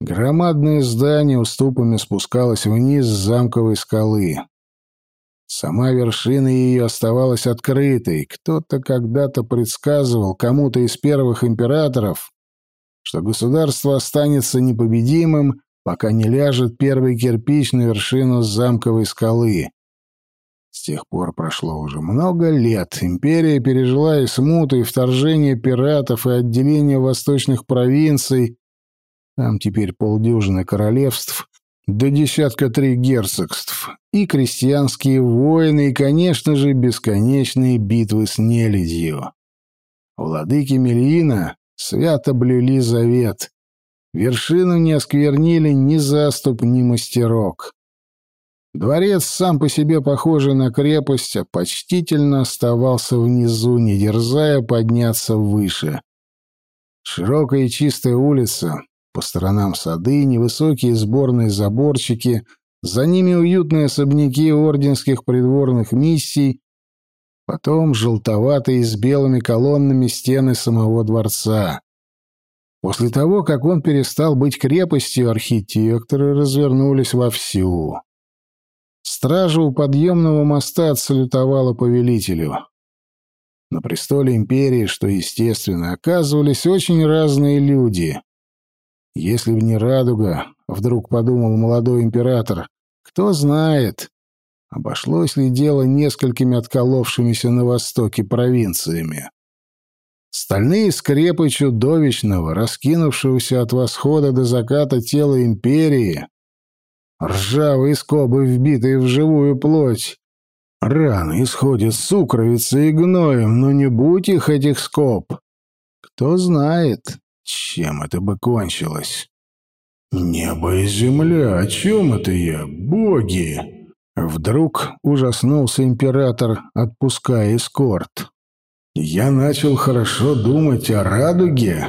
Громадное здание уступами спускалось вниз с замковой скалы. Сама вершина ее оставалась открытой. Кто-то когда-то предсказывал кому-то из первых императоров, что государство останется непобедимым, пока не ляжет первый кирпич на вершину замковой скалы. С тех пор прошло уже много лет. Империя пережила и смуту, и вторжение пиратов, и отделение восточных провинций, там теперь полдюжины королевств, до десятка три герцогств, и крестьянские войны, и, конечно же, бесконечные битвы с нелюдью. Владыки Мельина свято блюли завет. Вершину не осквернили ни заступ, ни мастерок. Дворец, сам по себе похожий на крепость, почтительно оставался внизу, не дерзая подняться выше. Широкая и чистая улица, по сторонам сады, невысокие сборные заборчики, за ними уютные особняки орденских придворных миссий, потом желтоватые с белыми колоннами стены самого дворца. После того, как он перестал быть крепостью, архитекторы развернулись вовсю. Стража у подъемного моста отсалютовала повелителю. На престоле империи, что естественно, оказывались очень разные люди. Если б не радуга, вдруг подумал молодой император, кто знает, обошлось ли дело несколькими отколовшимися на востоке провинциями. Стальные скрепы чудовищного, раскинувшегося от восхода до заката тела империи, ржавые скобы, вбитые в живую плоть, раны исходят сукровицей и гноем, но не будь их этих скоб. Кто знает, чем это бы кончилось? «Небо и земля, о чем это я? Боги!» Вдруг ужаснулся император, отпуская эскорт. «Я начал хорошо думать о радуге.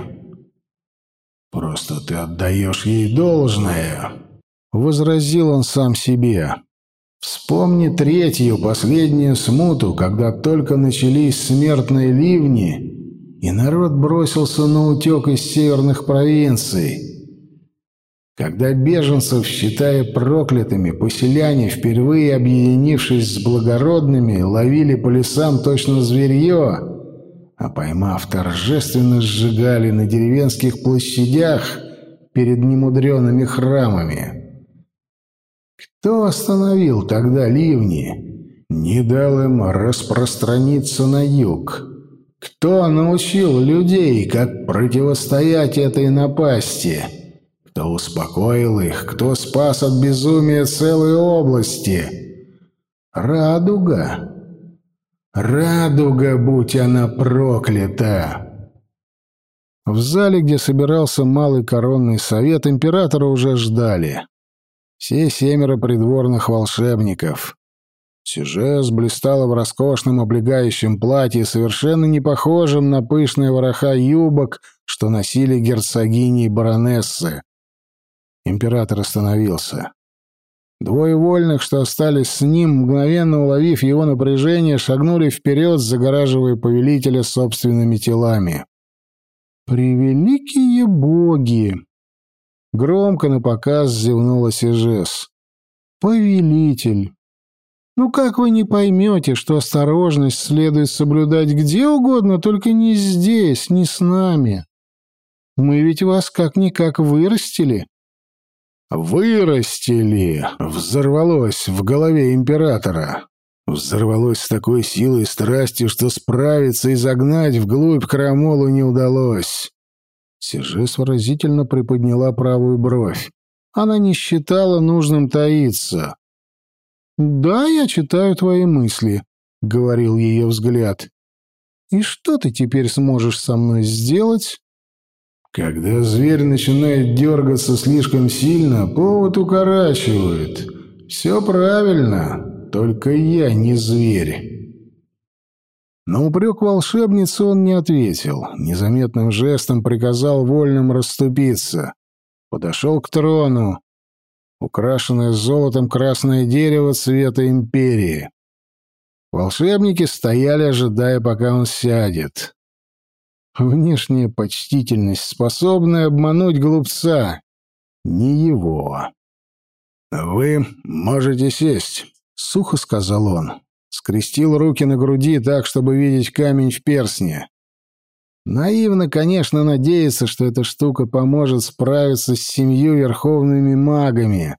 Просто ты отдаешь ей должное», — возразил он сам себе. «Вспомни третью, последнюю смуту, когда только начались смертные ливни, и народ бросился на утек из северных провинций. Когда беженцев, считая проклятыми, поселяне, впервые объединившись с благородными, ловили по лесам точно зверье, а поймав, торжественно сжигали на деревенских площадях перед немудреными храмами. Кто остановил тогда ливни, не дал им распространиться на юг? Кто научил людей, как противостоять этой напасти? Кто успокоил их? Кто спас от безумия целые области? Радуга. Радуга, будь она проклята! В зале, где собирался малый коронный совет, императора уже ждали. Все семеро придворных волшебников. Сюжес блистала в роскошном облегающем платье, совершенно не похожем на пышные вороха юбок, что носили герцогини и баронессы. Император остановился. Двое вольных, что остались с ним, мгновенно уловив его напряжение, шагнули вперед, загораживая повелителя собственными телами. «Превеликие боги!» Громко на показ зевнула Сижес. Повелитель. Ну как вы не поймете, что осторожность следует соблюдать где угодно, только не здесь, не с нами? Мы ведь вас как-никак вырастили. «Вырастили!» — взорвалось в голове императора. Взорвалось с такой силой и страстью, что справиться и загнать вглубь крамолу не удалось. Сижес выразительно приподняла правую бровь. Она не считала нужным таиться. «Да, я читаю твои мысли», — говорил ее взгляд. «И что ты теперь сможешь со мной сделать?» Когда зверь начинает дергаться слишком сильно, повод укорачивает. Все правильно, только я не зверь. На упрек волшебницы он не ответил, незаметным жестом приказал вольным расступиться. Подошел к трону, украшенное золотом красное дерево цвета империи. Волшебники стояли, ожидая, пока он сядет. Внешняя почтительность, способная обмануть глупца. Не его. «Вы можете сесть», — сухо сказал он. Скрестил руки на груди так, чтобы видеть камень в перстне. Наивно, конечно, надеяться, что эта штука поможет справиться с семью верховными магами.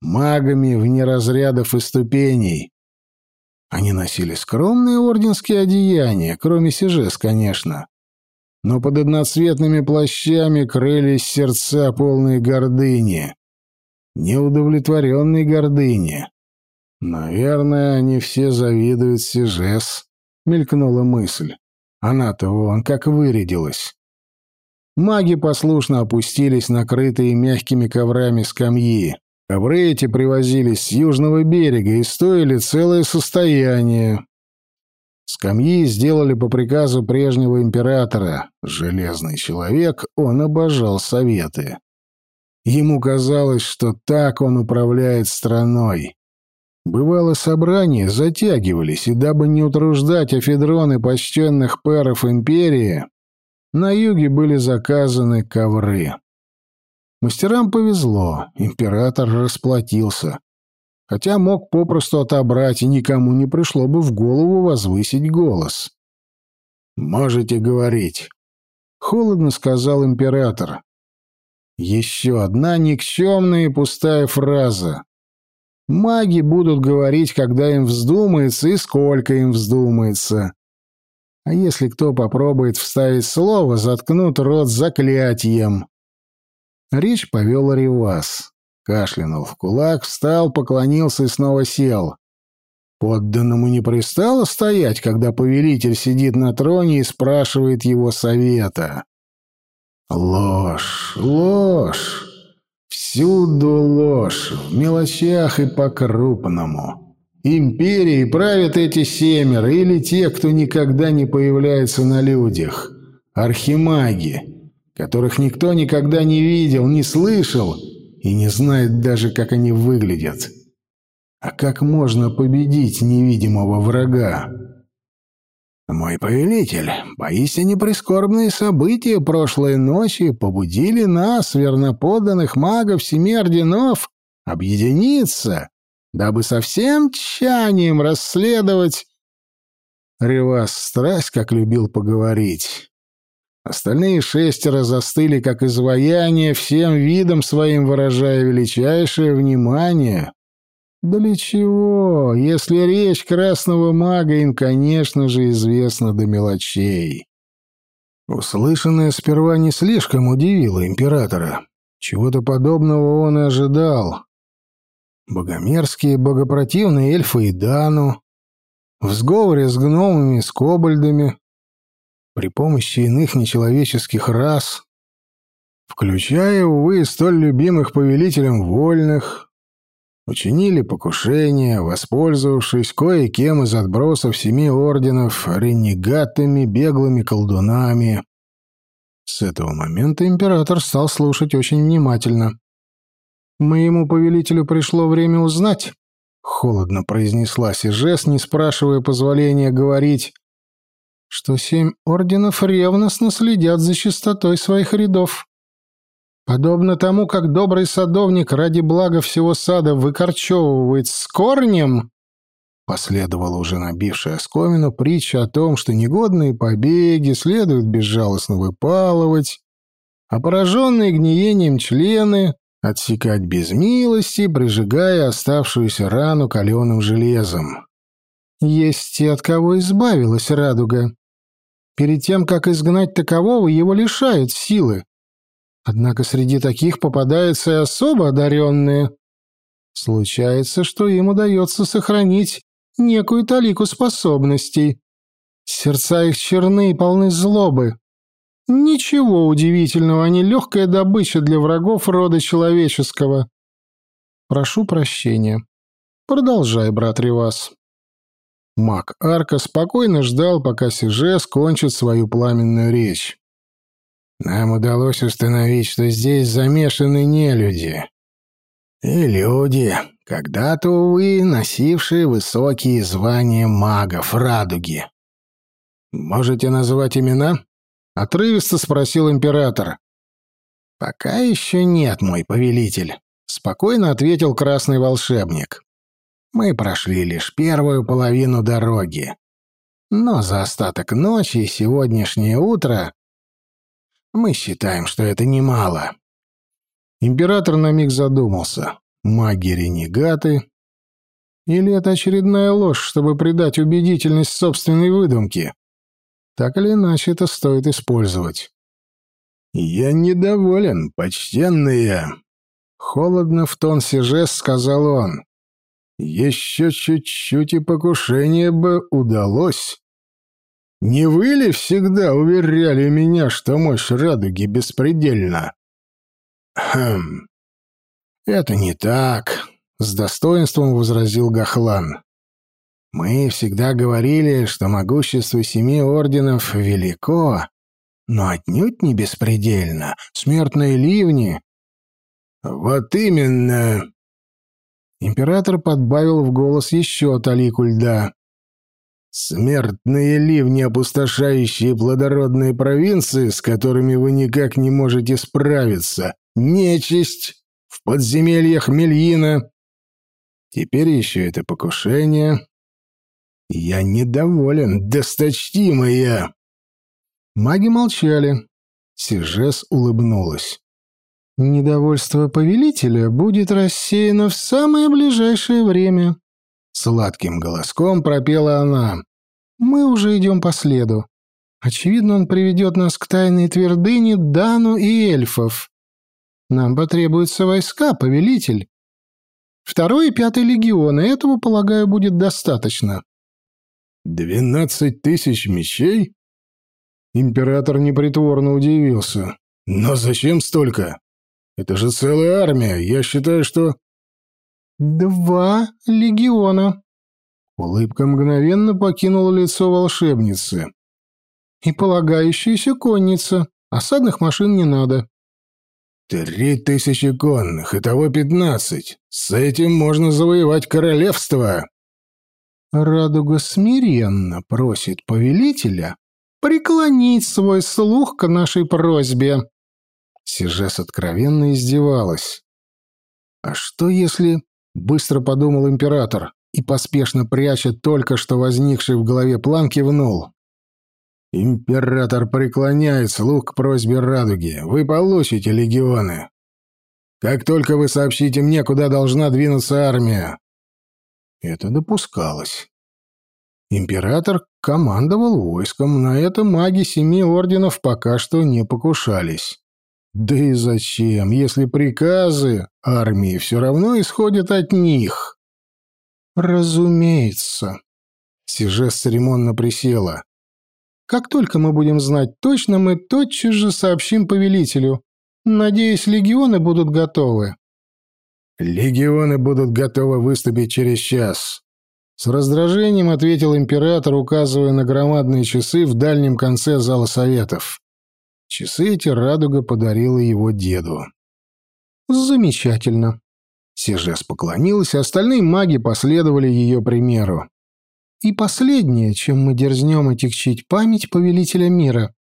Магами вне разрядов и ступеней. Они носили скромные орденские одеяния, кроме Сижес, конечно но под одноцветными плащами крылись сердца полные гордыни. Неудовлетворенной гордыни. «Наверное, они все завидуют Сижес», — мелькнула мысль. Она-то вон как вырядилась. Маги послушно опустились накрытые мягкими коврами скамьи. Ковры эти привозились с южного берега и стоили целое состояние. Скамьи сделали по приказу прежнего императора. Железный человек, он обожал советы. Ему казалось, что так он управляет страной. Бывало, собрания затягивались, и дабы не утруждать афедроны почтенных пэров империи, на юге были заказаны ковры. Мастерам повезло, император расплатился хотя мог попросту отобрать, и никому не пришло бы в голову возвысить голос. «Можете говорить», — холодно сказал император. Еще одна никчемная и пустая фраза. Маги будут говорить, когда им вздумается и сколько им вздумается. А если кто попробует вставить слово, заткнут рот заклятием. Речь повел Ривас. Кашлянул в кулак, встал, поклонился и снова сел. Подданному не пристало стоять, когда повелитель сидит на троне и спрашивает его совета. Ложь, ложь, всюду ложь, в мелочах и по-крупному. Империей правят эти семеро или те, кто никогда не появляется на людях. Архимаги, которых никто никогда не видел, не слышал и не знает даже, как они выглядят. А как можно победить невидимого врага? Мой повелитель, поистине прискорбные события прошлой ночи побудили нас, верноподданных магов семи орденов, объединиться, дабы со всем тщанием расследовать... Ревас страсть, как любил поговорить. Остальные шестеро застыли, как изваяние, всем видом своим выражая величайшее внимание. Для чего, если речь красного мага им, конечно же, известна до мелочей? Услышанное сперва не слишком удивило императора. Чего-то подобного он и ожидал. Богомерзкие, богопротивные эльфы и Дану, в сговоре с гномами, с кобальдами, при помощи иных нечеловеческих рас, включая, увы, столь любимых повелителем вольных, учинили покушение, воспользовавшись кое-кем из отбросов семи орденов, ренегатами, беглыми колдунами. С этого момента император стал слушать очень внимательно. «Моему повелителю пришло время узнать», — холодно произнесла Сижес, не спрашивая позволения говорить, что семь орденов ревностно следят за чистотой своих рядов. Подобно тому, как добрый садовник ради блага всего сада выкорчевывает с корнем, последовала уже набившая оскомину притча о том, что негодные побеги следует безжалостно выпалывать, а пораженные гниением члены отсекать без милости, прижигая оставшуюся рану каленым железом. Есть те, от кого избавилась радуга. Перед тем, как изгнать такового, его лишают силы. Однако среди таких попадаются и особо одаренные. Случается, что им удается сохранить некую талику способностей. Сердца их черны и полны злобы. Ничего удивительного, они легкая добыча для врагов рода человеческого. Прошу прощения. Продолжай, брат Ривас. Мак Арка спокойно ждал, пока Сиже скончит свою пламенную речь. Нам удалось установить, что здесь замешаны не люди. И люди, когда-то, увы, носившие высокие звания магов радуги. Можете называть имена? Отрывисто спросил император. «Пока еще нет, мой повелитель», — спокойно ответил красный волшебник. «Мы прошли лишь первую половину дороги. Но за остаток ночи и сегодняшнее утро мы считаем, что это немало». Император на миг задумался. Маги-ренегаты? Или это очередная ложь, чтобы придать убедительность собственной выдумке? Так или иначе, это стоит использовать. «Я недоволен, почтенные!» Холодно в тон сижес сказал он. «Еще чуть-чуть и покушение бы удалось. Не вы ли всегда уверяли меня, что мощь радуги беспредельна?» «Хм, это не так», — с достоинством возразил Гахлан. Мы всегда говорили, что могущество семи орденов велико, но отнюдь не беспредельно. Смертные ливни... Вот именно... Император подбавил в голос еще талику льда. Смертные ливни, опустошающие плодородные провинции, с которыми вы никак не можете справиться. Нечисть в подземельях Мельина. Теперь еще это покушение, «Я недоволен, досточтимая!» Маги молчали. Сижес улыбнулась. «Недовольство повелителя будет рассеяно в самое ближайшее время», — сладким голоском пропела она. «Мы уже идем по следу. Очевидно, он приведет нас к тайной твердыне Дану и эльфов. Нам потребуются войска, повелитель. Второй и пятый легионы, этого, полагаю, будет достаточно». «Двенадцать тысяч мечей?» Император непритворно удивился. «Но зачем столько? Это же целая армия. Я считаю, что...» «Два легиона». Улыбка мгновенно покинула лицо волшебницы. «И полагающаяся конница. Осадных машин не надо». «Три тысячи конных, итого пятнадцать. С этим можно завоевать королевство». Радуга смиренно просит повелителя преклонить свой слух к нашей просьбе. Сижес откровенно издевалась. А что если... Быстро подумал император и, поспешно пряча только что возникший в голове план, кивнул. «Император преклоняет слух к просьбе Радуги. Вы получите легионы. Как только вы сообщите мне, куда должна двинуться армия, это допускалось. Император командовал войском, на это маги семи орденов пока что не покушались. Да и зачем, если приказы армии все равно исходят от них? Разумеется. Сижес церемонно присела. Как только мы будем знать точно, мы тотчас же сообщим повелителю. Надеюсь, легионы будут готовы. «Легионы будут готовы выступить через час», — с раздражением ответил император, указывая на громадные часы в дальнем конце зала советов. Часы эти радуга подарила его деду. «Замечательно». Сижес поклонился, остальные маги последовали ее примеру. «И последнее, чем мы дерзнем отягчить память повелителя мира.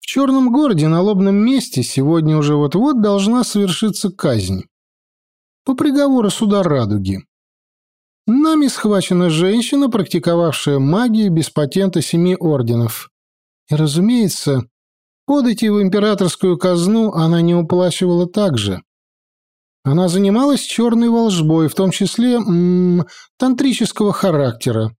В черном городе на лобном месте сегодня уже вот-вот должна совершиться казнь. По приговору суда Радуги. Нами схвачена женщина, практиковавшая магию без патента семи орденов. И, разумеется, подати в императорскую казну она не уплачивала также. Она занималась черной волжбой, в том числе м -м, тантрического характера.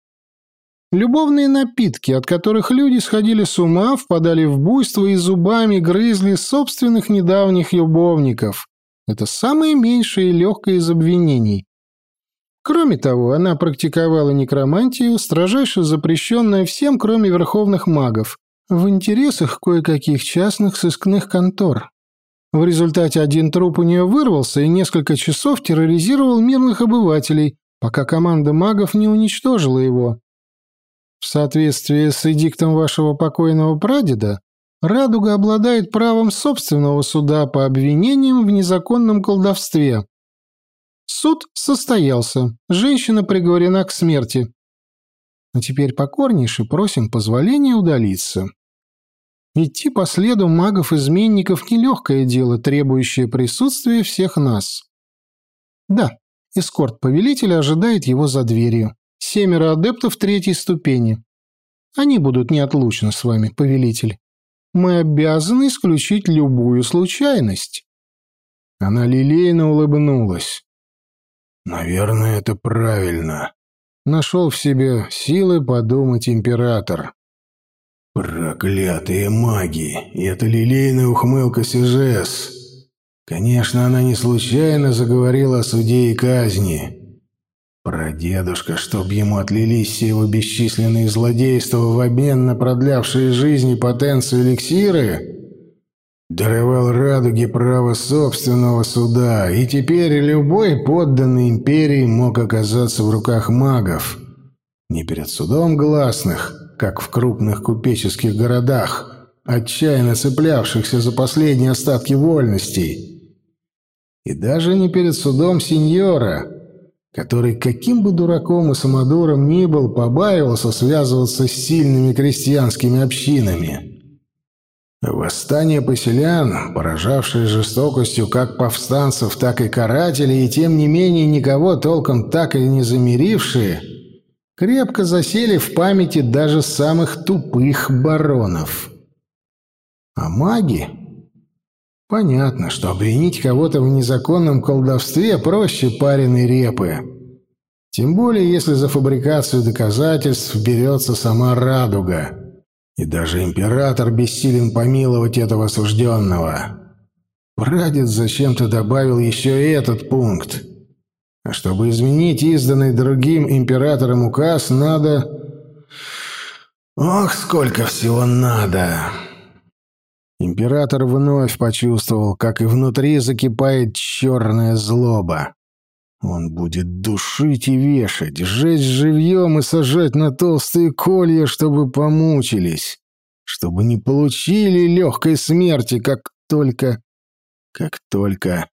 Любовные напитки, от которых люди сходили с ума, впадали в буйство и зубами грызли собственных недавних любовников. Это самое меньшее и легкое из обвинений. Кроме того, она практиковала некромантию, строжайше запрещенную всем, кроме верховных магов, в интересах кое-каких частных сыскных контор. В результате один труп у нее вырвался и несколько часов терроризировал мирных обывателей, пока команда магов не уничтожила его. В соответствии с эдиктом вашего покойного прадеда, Радуга обладает правом собственного суда по обвинениям в незаконном колдовстве. Суд состоялся. Женщина приговорена к смерти. А теперь покорнейше просим позволения удалиться. Идти по следу магов-изменников – нелегкое дело, требующее присутствия всех нас. Да, эскорт повелителя ожидает его за дверью. Семеро адептов третьей ступени. Они будут неотлучно с вами, повелитель. Мы обязаны исключить любую случайность. Она лилейно улыбнулась. «Наверное, это правильно», — нашел в себе силы подумать император. Проклятые маги! И это лилейная ухмылка Сижес. Конечно, она не случайно заговорила о суде и казни. Прадедушка, чтоб ему отлились все его бесчисленные злодейства в обмен на продлявшие жизни потенцию эликсиры, даровал радуге право собственного суда, и теперь любой подданный империи мог оказаться в руках магов. Не перед судом гласных, как в крупных купеческих городах, отчаянно цеплявшихся за последние остатки вольностей. И даже не перед судом сеньора, который, каким бы дураком и самодуром ни был, побаивался связываться с сильными крестьянскими общинами. Восстание поселян, поражавшее жестокостью как повстанцев, так и карателей, и тем не менее никого толком так и не замирившие – крепко засели в памяти даже самых тупых баронов. А маги? Понятно, что обвинить кого-то в незаконном колдовстве проще пареной репы. Тем более, если за фабрикацию доказательств берется сама радуга. И даже император бессилен помиловать этого осужденного. Прадед зачем-то добавил еще и этот пункт. А чтобы изменить изданный другим императором указ, надо... Ох, сколько всего надо! Император вновь почувствовал, как и внутри закипает черная злоба. Он будет душить и вешать, жечь живьем и сажать на толстые колья, чтобы помучились, чтобы не получили легкой смерти, как только... как только...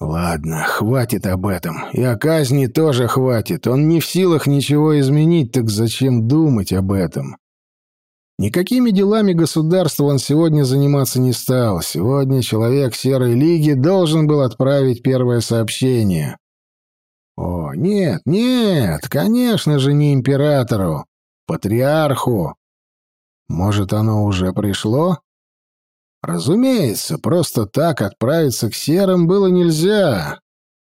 Ладно, хватит об этом. И о казни тоже хватит. Он не в силах ничего изменить, так зачем думать об этом? Никакими делами государства он сегодня заниматься не стал. Сегодня человек Серой Лиги должен был отправить первое сообщение. О, нет, нет, конечно же не императору, патриарху. Может, оно уже пришло? Разумеется, просто так отправиться к серым было нельзя.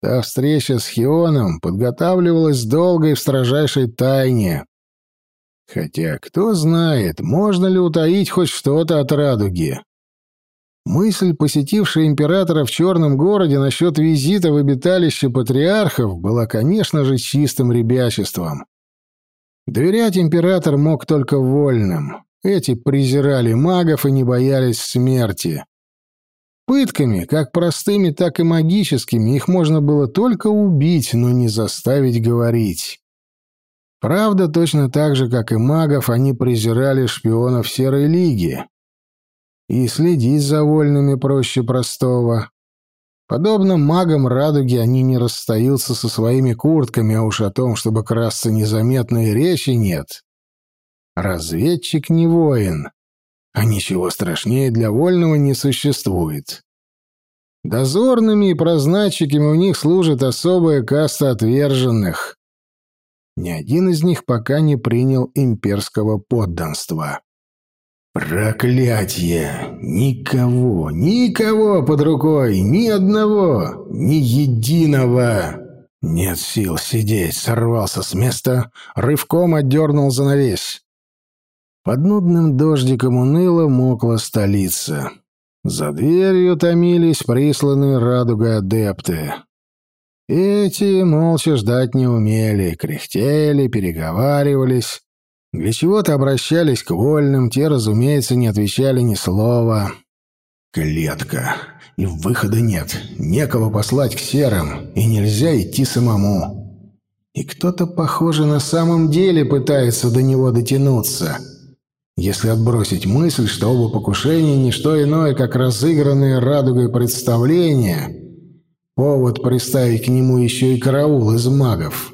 Та встреча с Хионом подготавливалась долго и в строжайшей тайне. Хотя, кто знает, можно ли утаить хоть что-то от радуги. Мысль, посетившая императора в Черном городе насчет визита в обиталище патриархов, была, конечно же, чистым ребячеством. Доверять император мог только вольным. Эти презирали магов и не боялись смерти. Пытками, как простыми, так и магическими, их можно было только убить, но не заставить говорить. Правда, точно так же, как и магов, они презирали шпионов Серой Лиги. И следить за вольными проще простого. Подобно магам радуги, они не расстаются со своими куртками, а уж о том, чтобы красться незаметно, и речи нет. Разведчик не воин. а ничего страшнее для вольного не существует. Дозорными и прозначиками у них служит особая каста отверженных. Ни один из них пока не принял имперского подданства. Проклятье! Никого, никого под рукой, ни одного, ни единого! Нет сил сидеть, сорвался с места, рывком отдернул занавесь. Под нудным дождиком уныло мокла столица. За дверью томились присланные радугой адепты. Эти молча ждать не умели, кряхтели, переговаривались. Для чего-то обращались к вольным, те, разумеется, не отвечали ни слова. Клетка. И выхода нет. Некого послать к серым, и нельзя идти самому. И кто-то, похоже, на самом деле пытается до него дотянуться. Если отбросить мысль, что оба покушения — не что иное, как разыгранные радугой представления, повод приставить к нему еще и караул из магов.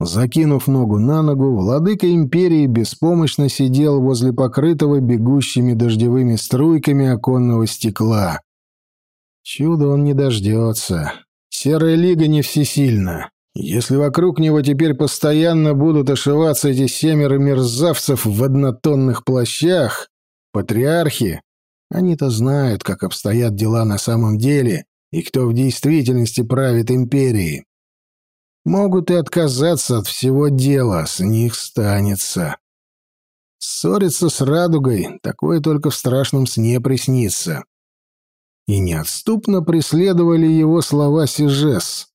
Закинув ногу на ногу, владыка империи беспомощно сидел возле покрытого бегущими дождевыми струйками оконного стекла. Чудо он не дождется. Серая лига не всесильна. Если вокруг него теперь постоянно будут ошиваться эти семеро мерзавцев в однотонных плащах, патриархи, они-то знают, как обстоят дела на самом деле и кто в действительности правит империей. Могут и отказаться от всего дела, с них станется. Ссориться с радугой — такое только в страшном сне приснится. И неотступно преследовали его слова Сижес.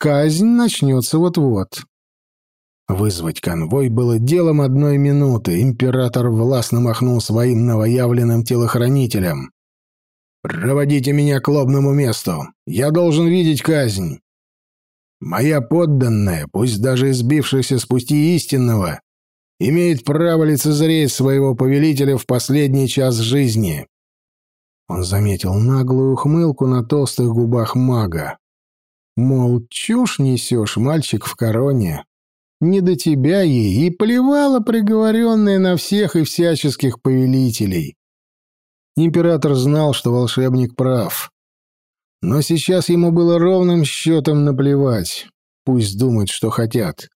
Казнь начнется вот-вот. Вызвать конвой было делом одной минуты. Император властно махнул своим новоявленным телохранителям. «Проводите меня к лобному месту. Я должен видеть казнь. Моя подданная, пусть даже избившаяся с пути истинного, имеет право лицезреть своего повелителя в последний час жизни». Он заметил наглую ухмылку на толстых губах мага. Мол, чушь несешь, мальчик в короне. Не до тебя ей, и плевала приговоренная на всех и всяческих повелителей. Император знал, что волшебник прав. Но сейчас ему было ровным счетом наплевать. Пусть думают, что хотят.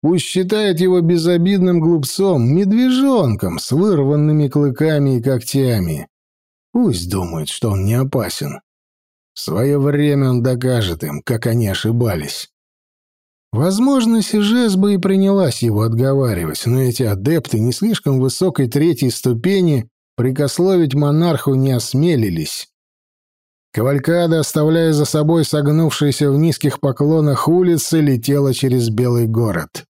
Пусть считают его безобидным глупцом, медвежонком с вырванными клыками и когтями. Пусть думают, что он не опасен. В свое время он докажет им, как они ошибались. Возможно, Сижес бы и принялась его отговаривать, но эти адепты не слишком высокой третьей ступени прикословить монарху не осмелились. Кавалькада, оставляя за собой согнувшиеся в низких поклонах улицы, летела через белый город.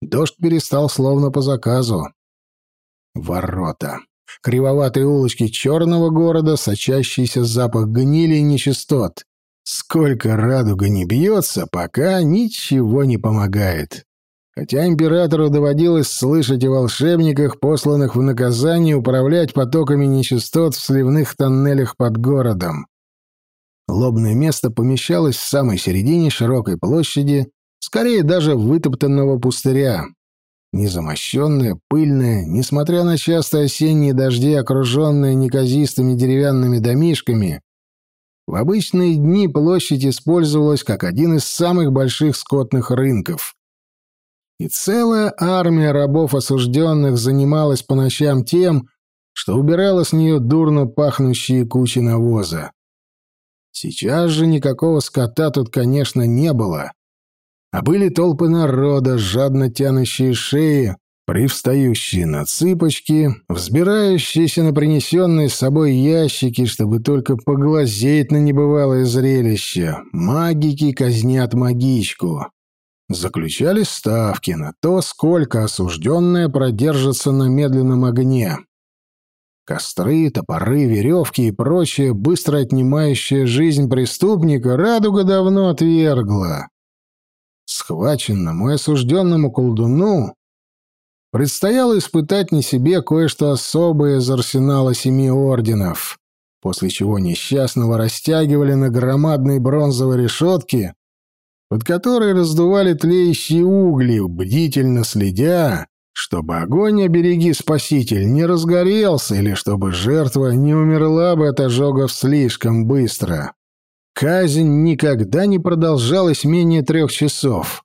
Дождь перестал словно по заказу. Ворота кривоватые улочки черного города, сочащийся запах гнили и нечистот. Сколько радуга не бьется, пока ничего не помогает. Хотя императору доводилось слышать о волшебниках, посланных в наказание управлять потоками нечистот в сливных тоннелях под городом. Лобное место помещалось в самой середине широкой площади, скорее даже вытоптанного пустыря, Незамощенная, пыльная, несмотря на частые осенние дожди, окруженная неказистыми деревянными домишками, в обычные дни площадь использовалась как один из самых больших скотных рынков. И целая армия рабов осужденных занималась по ночам тем, что убирала с нее дурно пахнущие кучи навоза. Сейчас же никакого скота тут, конечно, не было а были толпы народа, жадно тянущие шеи, привстающие на цыпочки, взбирающиеся на принесенные с собой ящики, чтобы только поглазеть на небывалое зрелище. Магики казнят магичку. Заключали ставки на то, сколько осужденная продержится на медленном огне. Костры, топоры, веревки и прочее, быстро отнимающее жизнь преступника, радуга давно отвергла схваченному и осужденному колдуну предстояло испытать на себе кое-что особое из арсенала семи орденов, после чего несчастного растягивали на громадной бронзовой решетке, под которой раздували тлеющие угли, бдительно следя, чтобы огонь «Обереги, Спаситель» не разгорелся или чтобы жертва не умерла бы от ожогов слишком быстро. Казнь никогда не продолжалась менее трех часов.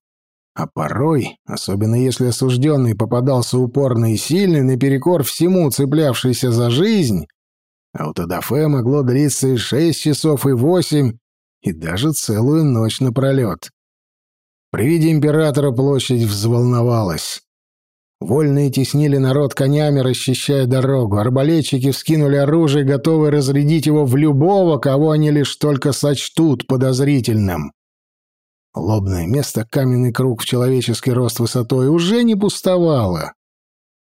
А порой, особенно если осужденный попадался упорный и сильный, наперекор всему цеплявшийся за жизнь, аутодафе могло длиться и шесть часов, и восемь, и даже целую ночь напролет. При виде императора площадь взволновалась. Вольные теснили народ конями, расчищая дорогу. Арбалетчики вскинули оружие, готовые разрядить его в любого, кого они лишь только сочтут подозрительным. Лобное место, каменный круг в человеческий рост высотой, уже не пустовало.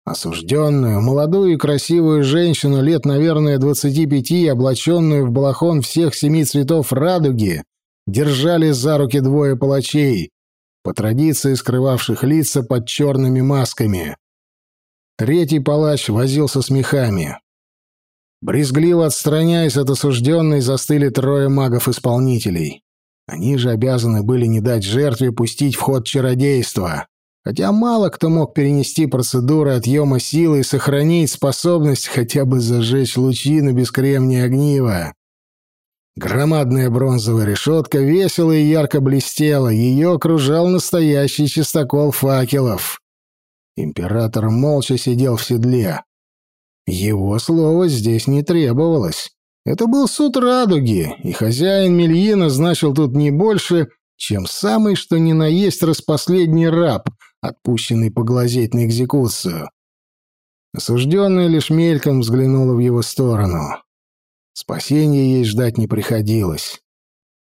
Осужденную, молодую и красивую женщину лет, наверное, двадцати пяти, облаченную в балахон всех семи цветов радуги, держали за руки двое палачей, по традиции скрывавших лица под черными масками. Третий палач возился с мехами. Брезгливо отстраняясь от осужденной, застыли трое магов-исполнителей. Они же обязаны были не дать жертве пустить в ход чародейства. Хотя мало кто мог перенести процедуры отъема силы и сохранить способность хотя бы зажечь лучину без кремния огнива. Громадная бронзовая решетка весело и ярко блестела, ее окружал настоящий чистокол факелов. Император молча сидел в седле. Его слова здесь не требовалось. Это был суд радуги, и хозяин Мельи назначил тут не больше, чем самый что ни на есть распоследний раб, отпущенный поглазеть на экзекуцию. Осужденная лишь мельком взглянула в его сторону. Спасения ей ждать не приходилось.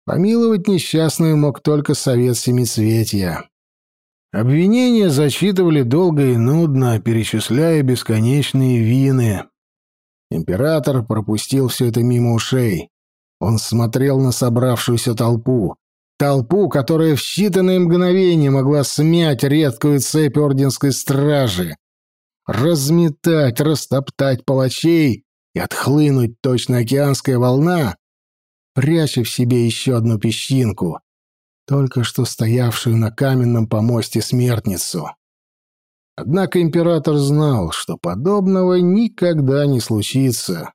Помиловать несчастную мог только совет Семицветия. Обвинения зачитывали долго и нудно, перечисляя бесконечные вины. Император пропустил все это мимо ушей. Он смотрел на собравшуюся толпу. Толпу, которая в считанные мгновения могла смять редкую цепь орденской стражи, разметать, растоптать палачей и отхлынуть точно океанская волна, пряча в себе еще одну песчинку, только что стоявшую на каменном помосте смертницу. Однако император знал, что подобного никогда не случится.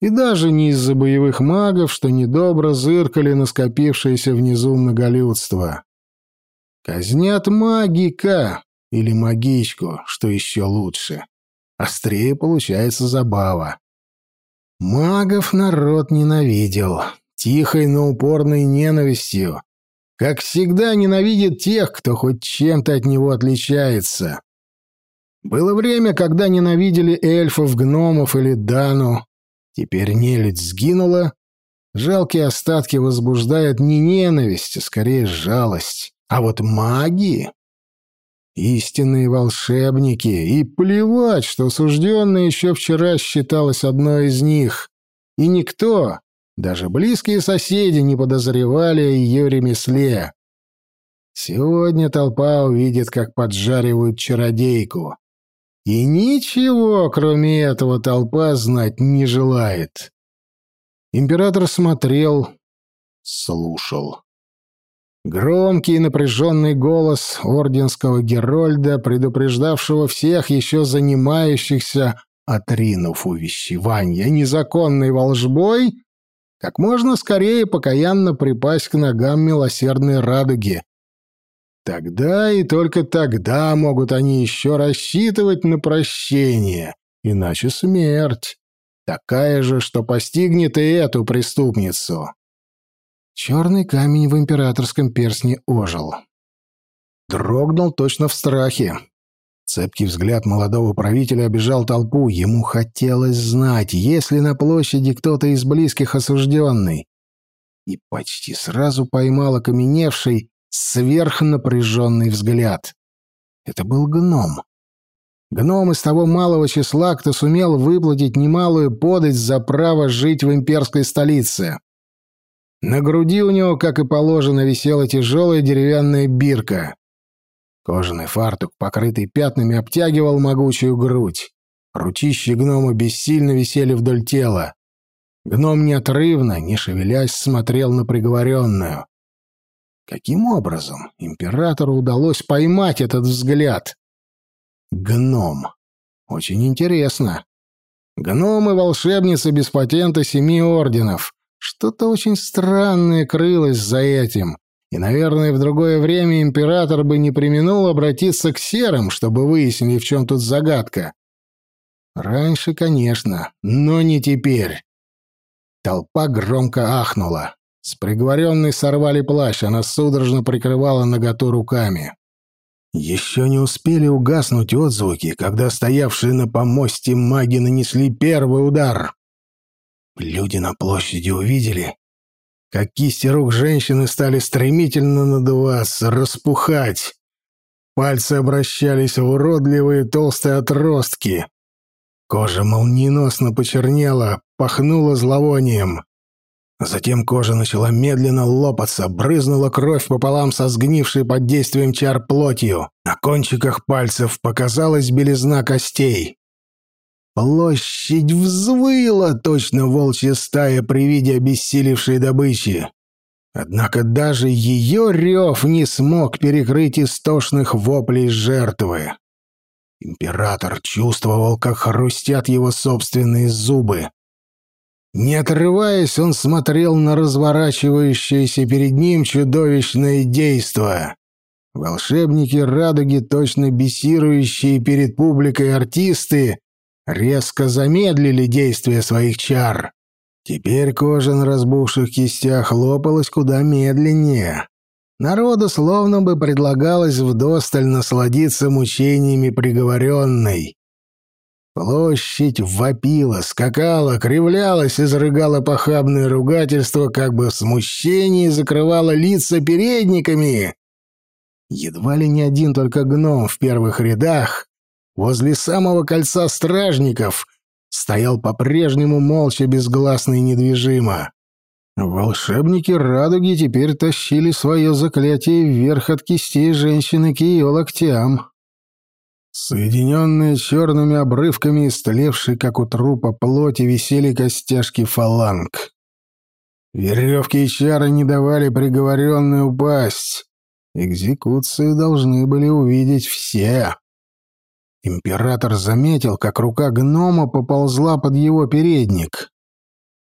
И даже не из-за боевых магов, что недобро зыркали на скопившееся внизу многолюдство. Казнят магика или магичку, что еще лучше. Острее получается забава. Магов народ ненавидел, тихой, но упорной ненавистью. Как всегда ненавидит тех, кто хоть чем-то от него отличается. Было время, когда ненавидели эльфов, гномов или Дану. Теперь нелюдь сгинула. Жалкие остатки возбуждают не ненависть, а скорее жалость. А вот маги истинные волшебники, и плевать, что осужденная еще вчера считалась одной из них. И никто, даже близкие соседи, не подозревали о ее ремесле. Сегодня толпа увидит, как поджаривают чародейку. И ничего, кроме этого, толпа знать не желает. Император смотрел, слушал. Громкий и напряженный голос орденского герольда, предупреждавшего всех еще занимающихся, отринув увещевание незаконной волжбой, как можно скорее покаянно припасть к ногам милосердной радуги. Тогда и только тогда могут они еще рассчитывать на прощение, иначе смерть, такая же, что постигнет и эту преступницу. Черный камень в императорском перстне ожил. Дрогнул точно в страхе. Цепкий взгляд молодого правителя обижал толпу. Ему хотелось знать, есть ли на площади кто-то из близких осужденный. И почти сразу поймал окаменевший, сверхнапряженный взгляд. Это был гном. Гном из того малого числа, кто сумел выплатить немалую подать за право жить в имперской столице. На груди у него, как и положено, висела тяжелая деревянная бирка. Кожаный фартук, покрытый пятнами, обтягивал могучую грудь. Ручищи гнома бессильно висели вдоль тела. Гном неотрывно, не шевелясь, смотрел на приговоренную. Каким образом императору удалось поймать этот взгляд? Гном. Очень интересно. Гном и волшебница без патента семи орденов. Что-то очень странное крылось за этим. И, наверное, в другое время император бы не применул обратиться к серым, чтобы выяснили, в чем тут загадка. Раньше, конечно, но не теперь. Толпа громко ахнула. С приговоренной сорвали плащ, она судорожно прикрывала наготу руками. Еще не успели угаснуть отзвуки, когда стоявшие на помосте маги нанесли первый удар. Люди на площади увидели, как кисти рук женщины стали стремительно надуваться, распухать. Пальцы обращались в уродливые толстые отростки. Кожа молниеносно почернела, пахнула зловонием. Затем кожа начала медленно лопаться, брызнула кровь пополам со сгнившей под действием чар плотью. На кончиках пальцев показалась белизна костей. Площадь взвыла, точно волчья стая при виде обессилевшей добычи. Однако даже ее рев не смог перекрыть истошных воплей жертвы. Император чувствовал, как хрустят его собственные зубы. Не отрываясь, он смотрел на разворачивающееся перед ним чудовищное действо. Волшебники радуги, точно бесирующие перед публикой артисты, резко замедлили действие своих чар. Теперь кожа на разбухших кистях лопалась куда медленнее. Народу словно бы предлагалось вдосталь насладиться мучениями приговоренной. Площадь вопила, скакала, кривлялась, изрыгала похабное ругательство, как бы в смущении закрывала лица передниками. Едва ли не один только гном в первых рядах, возле самого кольца стражников, стоял по-прежнему молча, безгласно и недвижимо. Волшебники радуги теперь тащили свое заклятие вверх от кистей женщины к ее локтям. Соединенные черными обрывками истлевшей, как у трупа, плоти висели костяшки фаланг. Веревки и чары не давали приговоренной упасть. Экзекуцию должны были увидеть все. Император заметил, как рука гнома поползла под его передник.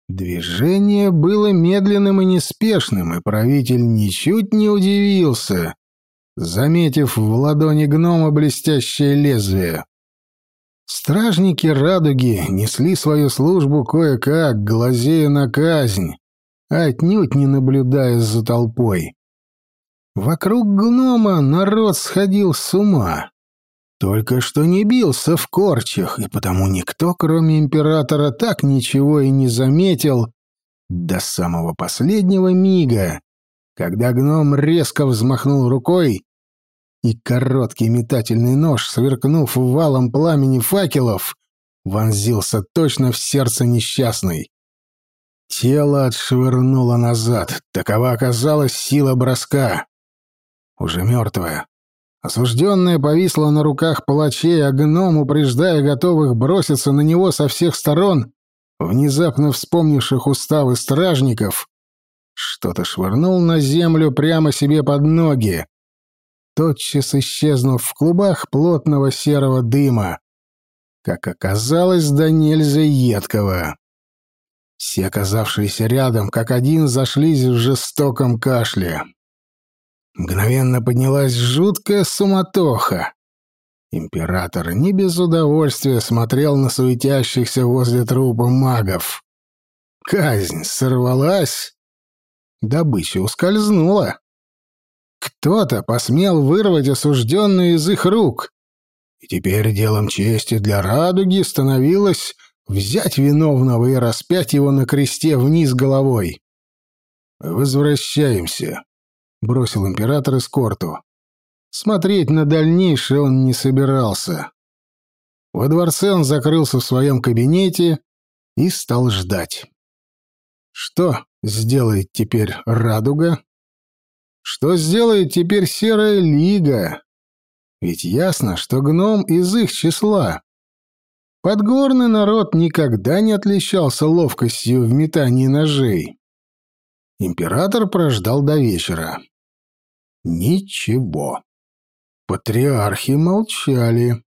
Движение было медленным и неспешным, и правитель ничуть не удивился, заметив в ладони гнома блестящее лезвие. Стражники радуги несли свою службу кое-как, глазея на казнь, отнюдь не наблюдая за толпой. Вокруг гнома народ сходил с ума. Только что не бился в корчах, и потому никто, кроме императора, так ничего и не заметил до самого последнего мига, когда гном резко взмахнул рукой, и короткий метательный нож, сверкнув валом пламени факелов, вонзился точно в сердце несчастной. Тело отшвырнуло назад. Такова оказалась сила броска. Уже мертвая, Осужденная повисла на руках палачей, а гном, упреждая готовых броситься на него со всех сторон, внезапно вспомнивших уставы стражников, что-то швырнул на землю прямо себе под ноги, тотчас исчезнув в клубах плотного серого дыма, как оказалось, да нельзя едкого. Все оказавшиеся рядом, как один, зашлись в жестоком кашле. Мгновенно поднялась жуткая суматоха. Император не без удовольствия смотрел на суетящихся возле трупа магов. Казнь сорвалась, добыча ускользнула. Кто-то посмел вырвать осужденную из их рук, и теперь делом чести для радуги становилось взять виновного и распять его на кресте вниз головой. «Возвращаемся», — бросил император эскорту. Смотреть на дальнейшее он не собирался. Во дворце он закрылся в своем кабинете и стал ждать. Что сделает теперь Радуга? Что сделает теперь Серая Лига? Ведь ясно, что гном из их числа. Подгорный народ никогда не отличался ловкостью в метании ножей. Император прождал до вечера. Ничего. Патриархи молчали.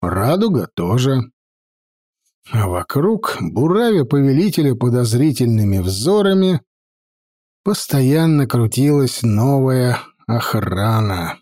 Радуга тоже. А вокруг, буравя повелителя подозрительными взорами, постоянно крутилась новая охрана.